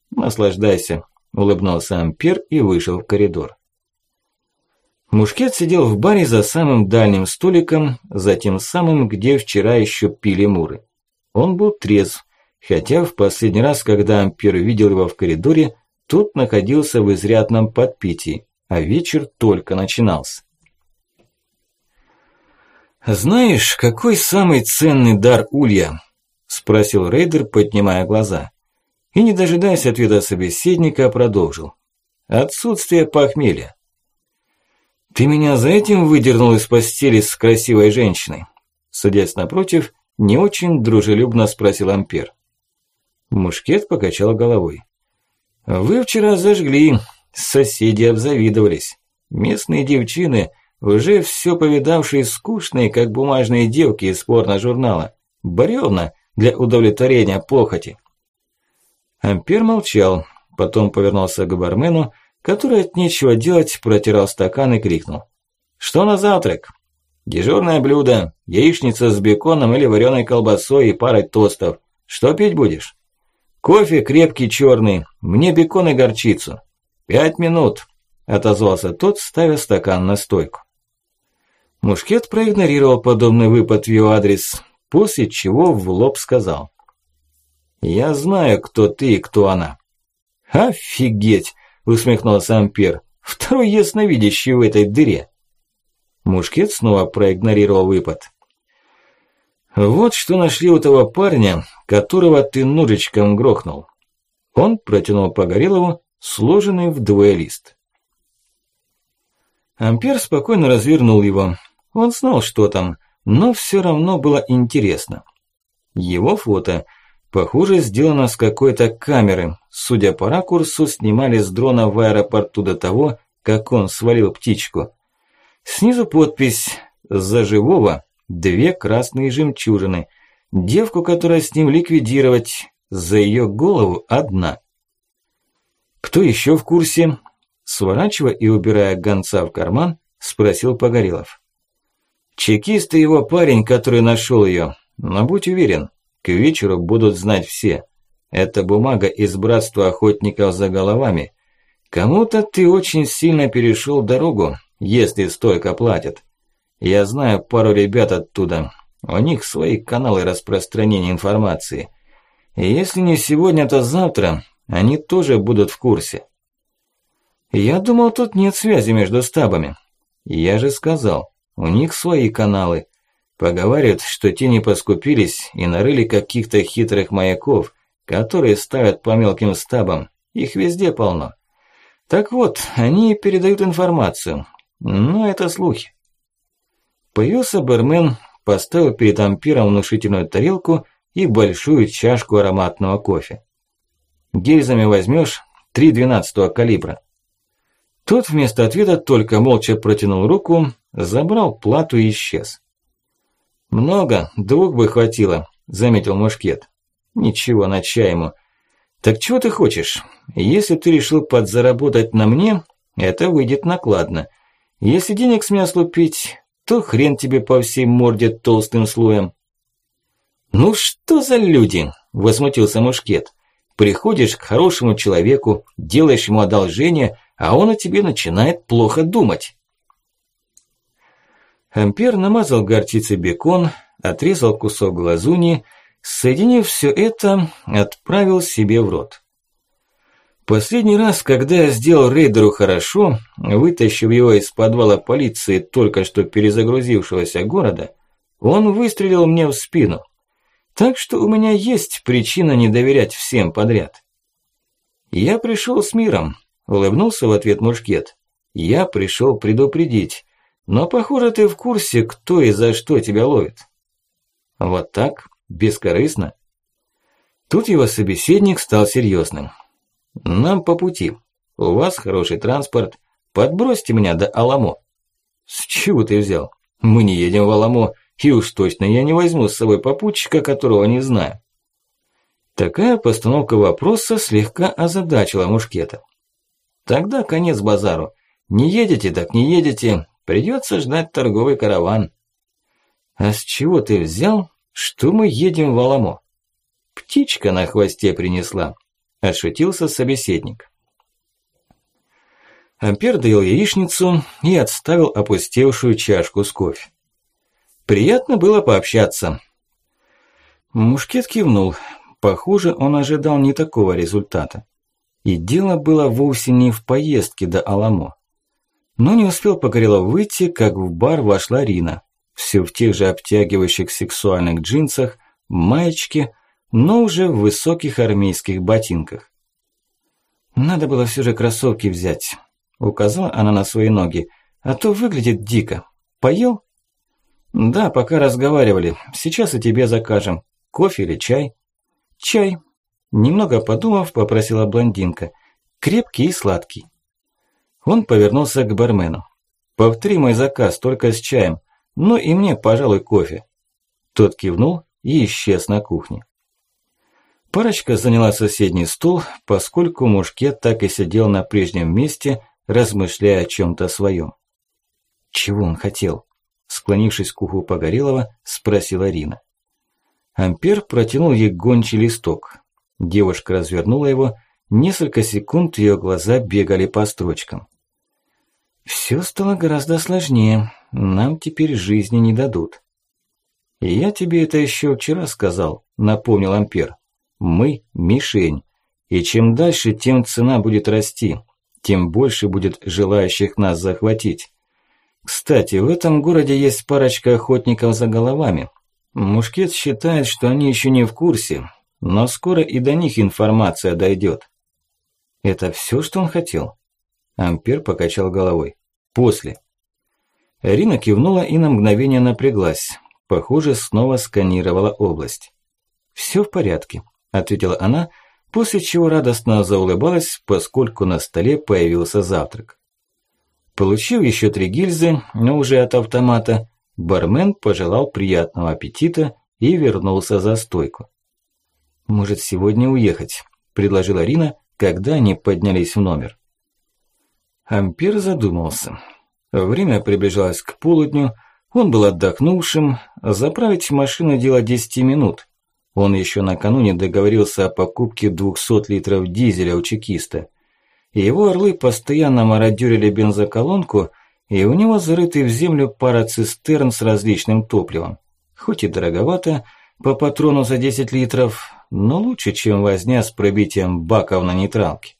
«Наслаждайся», – улыбнулся Ампер и вышел в коридор. Мушкет сидел в баре за самым дальним столиком, за тем самым, где вчера еще пили муры. Он был трезв, хотя в последний раз, когда Ампер видел его в коридоре, тот находился в изрядном подпитии. а вечер только начинался. «Знаешь, какой самый ценный дар Улья?» – спросил рейдер, поднимая глаза. И, не дожидаясь ответа собеседника, продолжил. «Отсутствие похмелья. Ты меня за этим выдернул из постели с красивой женщиной?» Садясь напротив, не очень дружелюбно спросил Ампер. Мушкет покачал головой. «Вы вчера зажгли, соседи обзавидовались. Местные девчины, уже все повидавшие скучные, как бумажные девки из порно-журнала. Бревна для удовлетворения похоти». Ампер молчал, потом повернулся к бармену, который от нечего делать протирал стакан и крикнул. «Что на завтрак?» «Дежурное блюдо, яичница с беконом или вареной колбасой и парой тостов. Что пить будешь?» «Кофе крепкий черный, мне бекон и горчицу». «Пять минут», – отозвался тот, ставя стакан на стойку. Мушкет проигнорировал подобный выпад в его адрес, после чего в лоб сказал. «Я знаю, кто ты и кто она». «Офигеть!» – усмехнулся Ампер. «Второй ясновидящий в этой дыре». Мушкет снова проигнорировал выпад. «Вот что нашли у того парня, которого ты ножичком грохнул». Он протянул Погорелову сложенный вдвое лист. Ампер спокойно развернул его. Он знал, что там, но все равно было интересно. Его фото, похоже, сделано с какой-то камеры. Судя по ракурсу, снимали с дрона в аэропорту до того, как он свалил птичку. Снизу подпись «За живого» две красные жемчужины. Девку, которая с ним ликвидировать, за ее голову одна. Кто еще в курсе? Сворачивая и убирая гонца в карман, спросил Погорелов. Чекист и его парень, который нашел ее. Но будь уверен, к вечеру будут знать все. Это бумага из братства охотников за головами. Кому-то ты очень сильно перешел дорогу, если столько платят. Я знаю пару ребят оттуда. У них свои каналы распространения информации. И если не сегодня, то завтра они тоже будут в курсе. Я думал, тут нет связи между стабами. Я же сказал, у них свои каналы. Поговаривают, что те не поскупились и нарыли каких-то хитрых маяков, которые ставят по мелким стабам. Их везде полно. Так вот, они передают информацию. Но это слухи. Появился бармен, поставил перед ампиром внушительную тарелку и большую чашку ароматного кофе. Гильзами три двенадцатого калибра. Тот вместо ответа только молча протянул руку, забрал плату и исчез. «Много, двух бы хватило», – заметил Мушкет. «Ничего, на чай ему. Так чего ты хочешь? Если ты решил подзаработать на мне, это выйдет накладно. Если денег с меня слупить, то хрен тебе по всей морде толстым слоем. «Ну что за люди?» – возмутился Мушкет. «Приходишь к хорошему человеку, делаешь ему одолжение, а он о тебе начинает плохо думать». Ампер намазал горчицей бекон, отрезал кусок глазуни, соединив все это, отправил себе в рот. Последний раз, когда я сделал рейдеру хорошо, вытащив его из подвала полиции только что перезагрузившегося города, он выстрелил мне в спину. Так что у меня есть причина не доверять всем подряд. Я пришел с миром, улыбнулся в ответ мушкет. Я пришел предупредить, но похоже ты в курсе, кто и за что тебя ловит. Вот так, бескорыстно. Тут его собеседник стал серьезным. Нам по пути. У вас хороший транспорт. Подбросьте меня до Аламо. С чего ты взял? Мы не едем в Аламо, и уж точно я не возьму с собой попутчика, которого не знаю. Такая постановка вопроса слегка озадачила Мушкета. Тогда конец базару. Не едете, так не едете. Придется ждать торговый караван. А с чего ты взял, что мы едем в Аламо? Птичка на хвосте принесла. – ошутился собеседник. Ампер доел яичницу и отставил опустевшую чашку с кофе. Приятно было пообщаться. Мушкет кивнул. Похоже, он ожидал не такого результата. И дело было вовсе не в поездке до Аламо. Но не успел Погорелов выйти, как в бар вошла Рина. Все в тех же обтягивающих сексуальных джинсах, маечке, но уже в высоких армейских ботинках. «Надо было все же кроссовки взять», – указала она на свои ноги, – «а то выглядит дико. Поел?» «Да, пока разговаривали. Сейчас и тебе закажем. Кофе или чай?» «Чай». Немного подумав, попросила блондинка. «Крепкий и сладкий». Он повернулся к бармену. «Повтори мой заказ, только с чаем. Ну и мне, пожалуй, кофе». Тот кивнул и исчез на кухне. Парочка заняла соседний стул, поскольку мушкет так и сидел на прежнем месте, размышляя о чем-то своем. Чего он хотел? Склонившись к уху Погорелова, спросила Рина. Ампер протянул ей гончий листок. Девушка развернула его, несколько секунд ее глаза бегали по строчкам. Все стало гораздо сложнее. Нам теперь жизни не дадут. я тебе это еще вчера сказал, напомнил Ампер. Мы – мишень. И чем дальше, тем цена будет расти. Тем больше будет желающих нас захватить. Кстати, в этом городе есть парочка охотников за головами. Мушкет считает, что они еще не в курсе, но скоро и до них информация дойдет. Это все, что он хотел? Ампер покачал головой. После. Рина кивнула и на мгновение напряглась. Похоже, снова сканировала область. «Всё в порядке», – ответила она, после чего радостно заулыбалась, поскольку на столе появился завтрак. Получив еще три гильзы, но уже от автомата, бармен пожелал приятного аппетита и вернулся за стойку. «Может, сегодня уехать?» – предложила Рина, когда они поднялись в номер. Ампер задумался. Время приближалось к полудню, он был отдохнувшим, заправить машину дело 10 минут. Он еще накануне договорился о покупке 200 литров дизеля у чекиста. Его орлы постоянно мародерили бензоколонку, и у него зарыты в землю пара цистерн с различным топливом. Хоть и дороговато, по патрону за 10 литров, но лучше, чем возня с пробитием баков на нейтралке.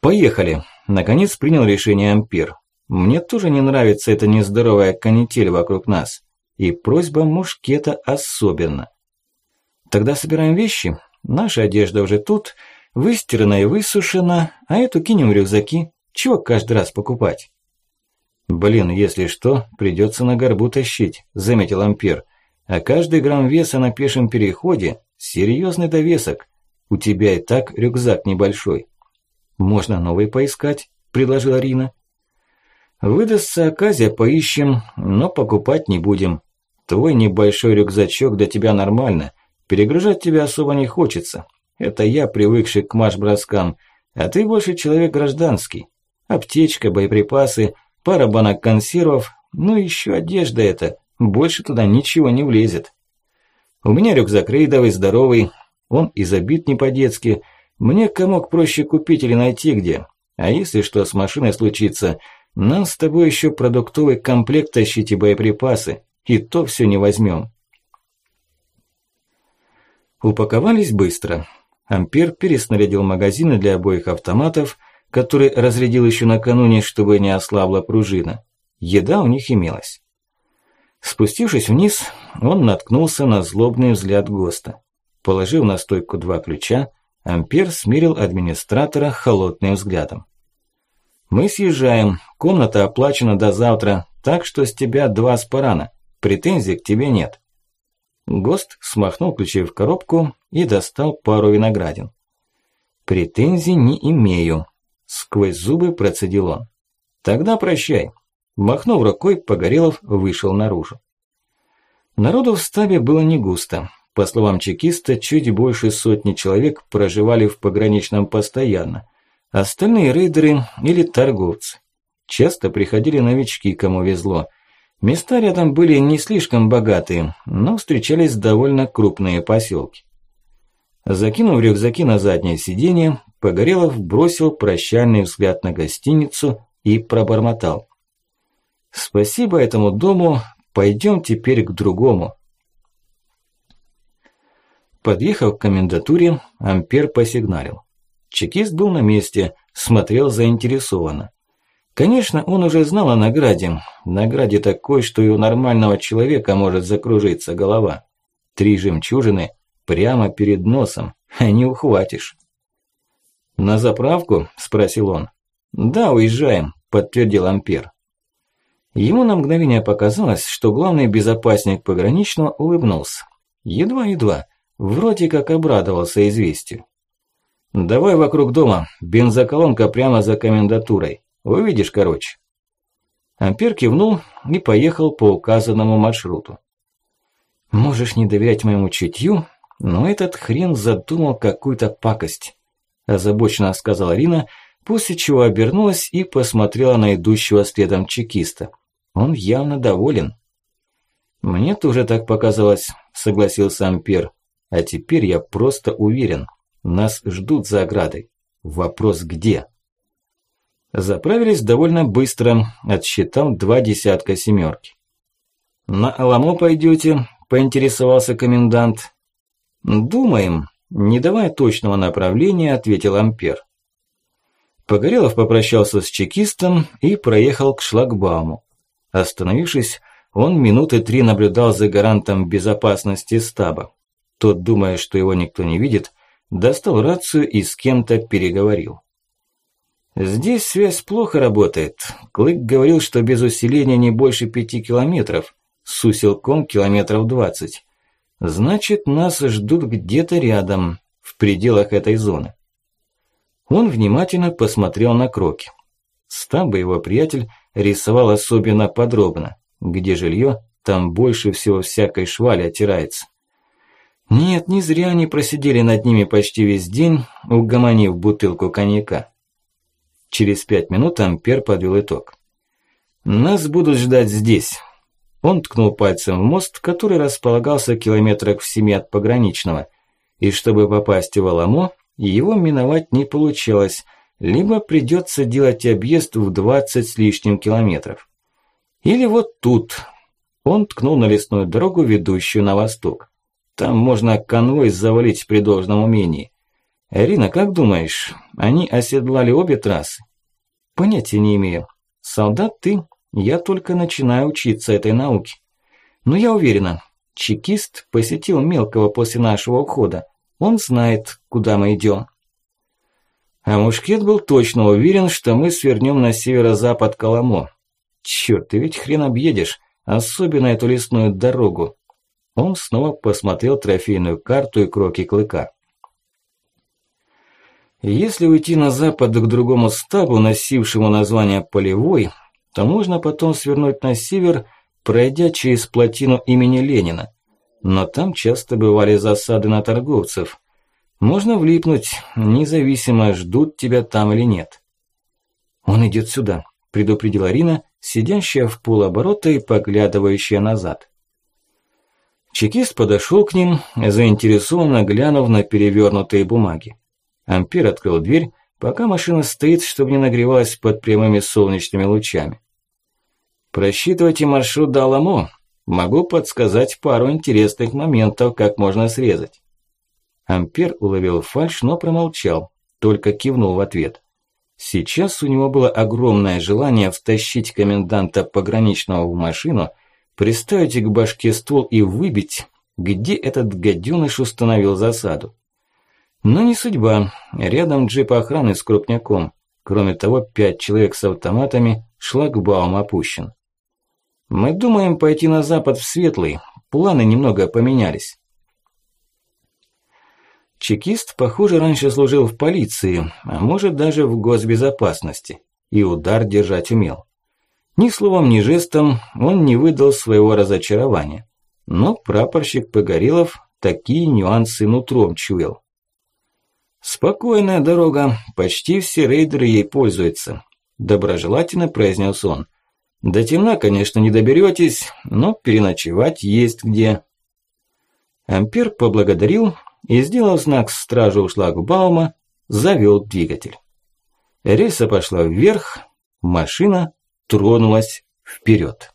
«Поехали!» – наконец принял решение Ампер. «Мне тоже не нравится эта нездоровая канитель вокруг нас. И просьба мушкета особенно. Тогда собираем вещи. Наша одежда уже тут, выстирана и высушена, а эту кинем в рюкзаки. Чего каждый раз покупать?» «Блин, если что, придется на горбу тащить», – заметил Ампер. «А каждый грамм веса на пешем переходе – серьезный довесок. У тебя и так рюкзак небольшой». «Можно новый поискать», – предложила Рина. «Выдастся оказия, поищем, но покупать не будем. Твой небольшой рюкзачок для тебя нормально. Перегружать тебя особо не хочется. Это я, привыкший к марш-броскам, а ты больше человек гражданский. Аптечка, боеприпасы, пара банок консервов, ну еще одежда эта, больше туда ничего не влезет. У меня рюкзак рейдовый, здоровый, он и забит не по-детски, мне комок проще купить или найти где. А если что с машиной случится, нам с тобой еще продуктовый комплект тащить и боеприпасы. И то все не возьмем. Упаковались быстро. Ампер переснарядил магазины для обоих автоматов, которые разрядил еще накануне, чтобы не ослабла пружина. Еда у них имелась. Спустившись вниз, он наткнулся на злобный взгляд ГОСТа. Положив на стойку два ключа, Ампер смирил администратора холодным взглядом. «Мы съезжаем, комната оплачена до завтра, так что с тебя два спарана, претензий к тебе нет». Гост смахнул ключи в коробку и достал пару виноградин. «Претензий не имею», – сквозь зубы процедил он. «Тогда прощай». Махнув рукой, Погорелов вышел наружу. Народу в стабе было не густо. По словам чекиста, чуть больше сотни человек проживали в пограничном постоянно. Остальные рейдеры или торговцы. Часто приходили новички, кому везло. Места рядом были не слишком богатые, но встречались довольно крупные поселки. Закинув рюкзаки на заднее сиденье, Погорелов бросил прощальный взгляд на гостиницу и пробормотал. «Спасибо этому дому, пойдем теперь к другому». Подъехав к комендатуре, Ампер посигналил. Чекист был на месте, смотрел заинтересованно. Конечно, он уже знал о награде. Награде такой, что и у нормального человека может закружиться голова. Три жемчужины прямо перед носом, не ухватишь. «На заправку?» – спросил он. «Да, уезжаем», – подтвердил Ампер. Ему на мгновение показалось, что главный безопасник пограничного улыбнулся. Едва-едва, вроде как обрадовался известию. «Давай вокруг дома, бензоколонка прямо за комендатурой. Увидишь, короче». Ампер кивнул и поехал по указанному маршруту. «Можешь не доверять моему чутью, но этот хрен задумал какую-то пакость», озабоченно сказала Рина, после чего обернулась и посмотрела на идущего следом чекиста. Он явно доволен. «Мне тоже так показалось», – согласился Ампер. «А теперь я просто уверен, нас ждут за оградой. Вопрос где?» Заправились довольно быстро, отсчитал два десятка семерки. «На Аламо пойдете?» – поинтересовался комендант. «Думаем», – не давая точного направления, ответил Ампер. Погорелов попрощался с чекистом и проехал к шлагбауму. Остановившись, он минуты три наблюдал за гарантом безопасности стаба. Тот, думая, что его никто не видит, достал рацию и с кем-то переговорил. Здесь связь плохо работает. Клык говорил, что без усиления не больше пяти километров, с усилком километров двадцать. Значит, нас ждут где-то рядом, в пределах этой зоны. Он внимательно посмотрел на кроки. Стаба его приятель рисовал особенно подробно. Где жилье, там больше всего всякой швали отирается. Нет, не зря они просидели над ними почти весь день, угомонив бутылку коньяка. Через пять минут Ампер подвел итог. «Нас будут ждать здесь». Он ткнул пальцем в мост, который располагался километрах в семи от пограничного. И чтобы попасть в Аламо, его миновать не получилось, либо придется делать объезд в 20 с лишним километров. Или вот тут. Он ткнул на лесную дорогу, ведущую на восток. Там можно конвой завалить при должном умении. Рина, как думаешь, они оседлали обе трассы? Понятия не имею. Солдат ты, я только начинаю учиться этой науке. Но я уверена, чекист посетил мелкого после нашего ухода. Он знает, куда мы идем. А Мушкет был точно уверен, что мы свернем на северо-запад Коломо. Чёрт, ты ведь хрен объедешь, особенно эту лесную дорогу. Он снова посмотрел трофейную карту и кроки клыка. Если уйти на запад к другому стабу, носившему название Полевой, то можно потом свернуть на север, пройдя через плотину имени Ленина. Но там часто бывали засады на торговцев. Можно влипнуть, независимо, ждут тебя там или нет. «Он идет сюда», – предупредила Рина, сидящая в полоборота и поглядывающая назад. Чекист подошел к ним, заинтересованно глянув на перевернутые бумаги. Ампер открыл дверь, пока машина стоит, чтобы не нагревалась под прямыми солнечными лучами. Просчитывайте маршрут до Аламо. Могу подсказать пару интересных моментов, как можно срезать. Ампер уловил фальшь, но промолчал, только кивнул в ответ. Сейчас у него было огромное желание втащить коменданта пограничного в машину, приставить к башке ствол и выбить, где этот гаденыш установил засаду. Но не судьба. Рядом джип охраны с крупняком. Кроме того, пять человек с автоматами, шлагбаум опущен. Мы думаем пойти на запад в Светлый. Планы немного поменялись. Чекист, похоже, раньше служил в полиции, а может даже в госбезопасности. И удар держать умел. Ни словом, ни жестом он не выдал своего разочарования. Но прапорщик Погорелов такие нюансы нутром чуял. «Спокойная дорога, почти все рейдеры ей пользуются», – доброжелательно произнес он. «До темна, конечно, не доберетесь, но переночевать есть где». Ампер поблагодарил и, сделав знак стражу у шлагбаума, завел двигатель. Рельса пошла вверх, машина тронулась вперед.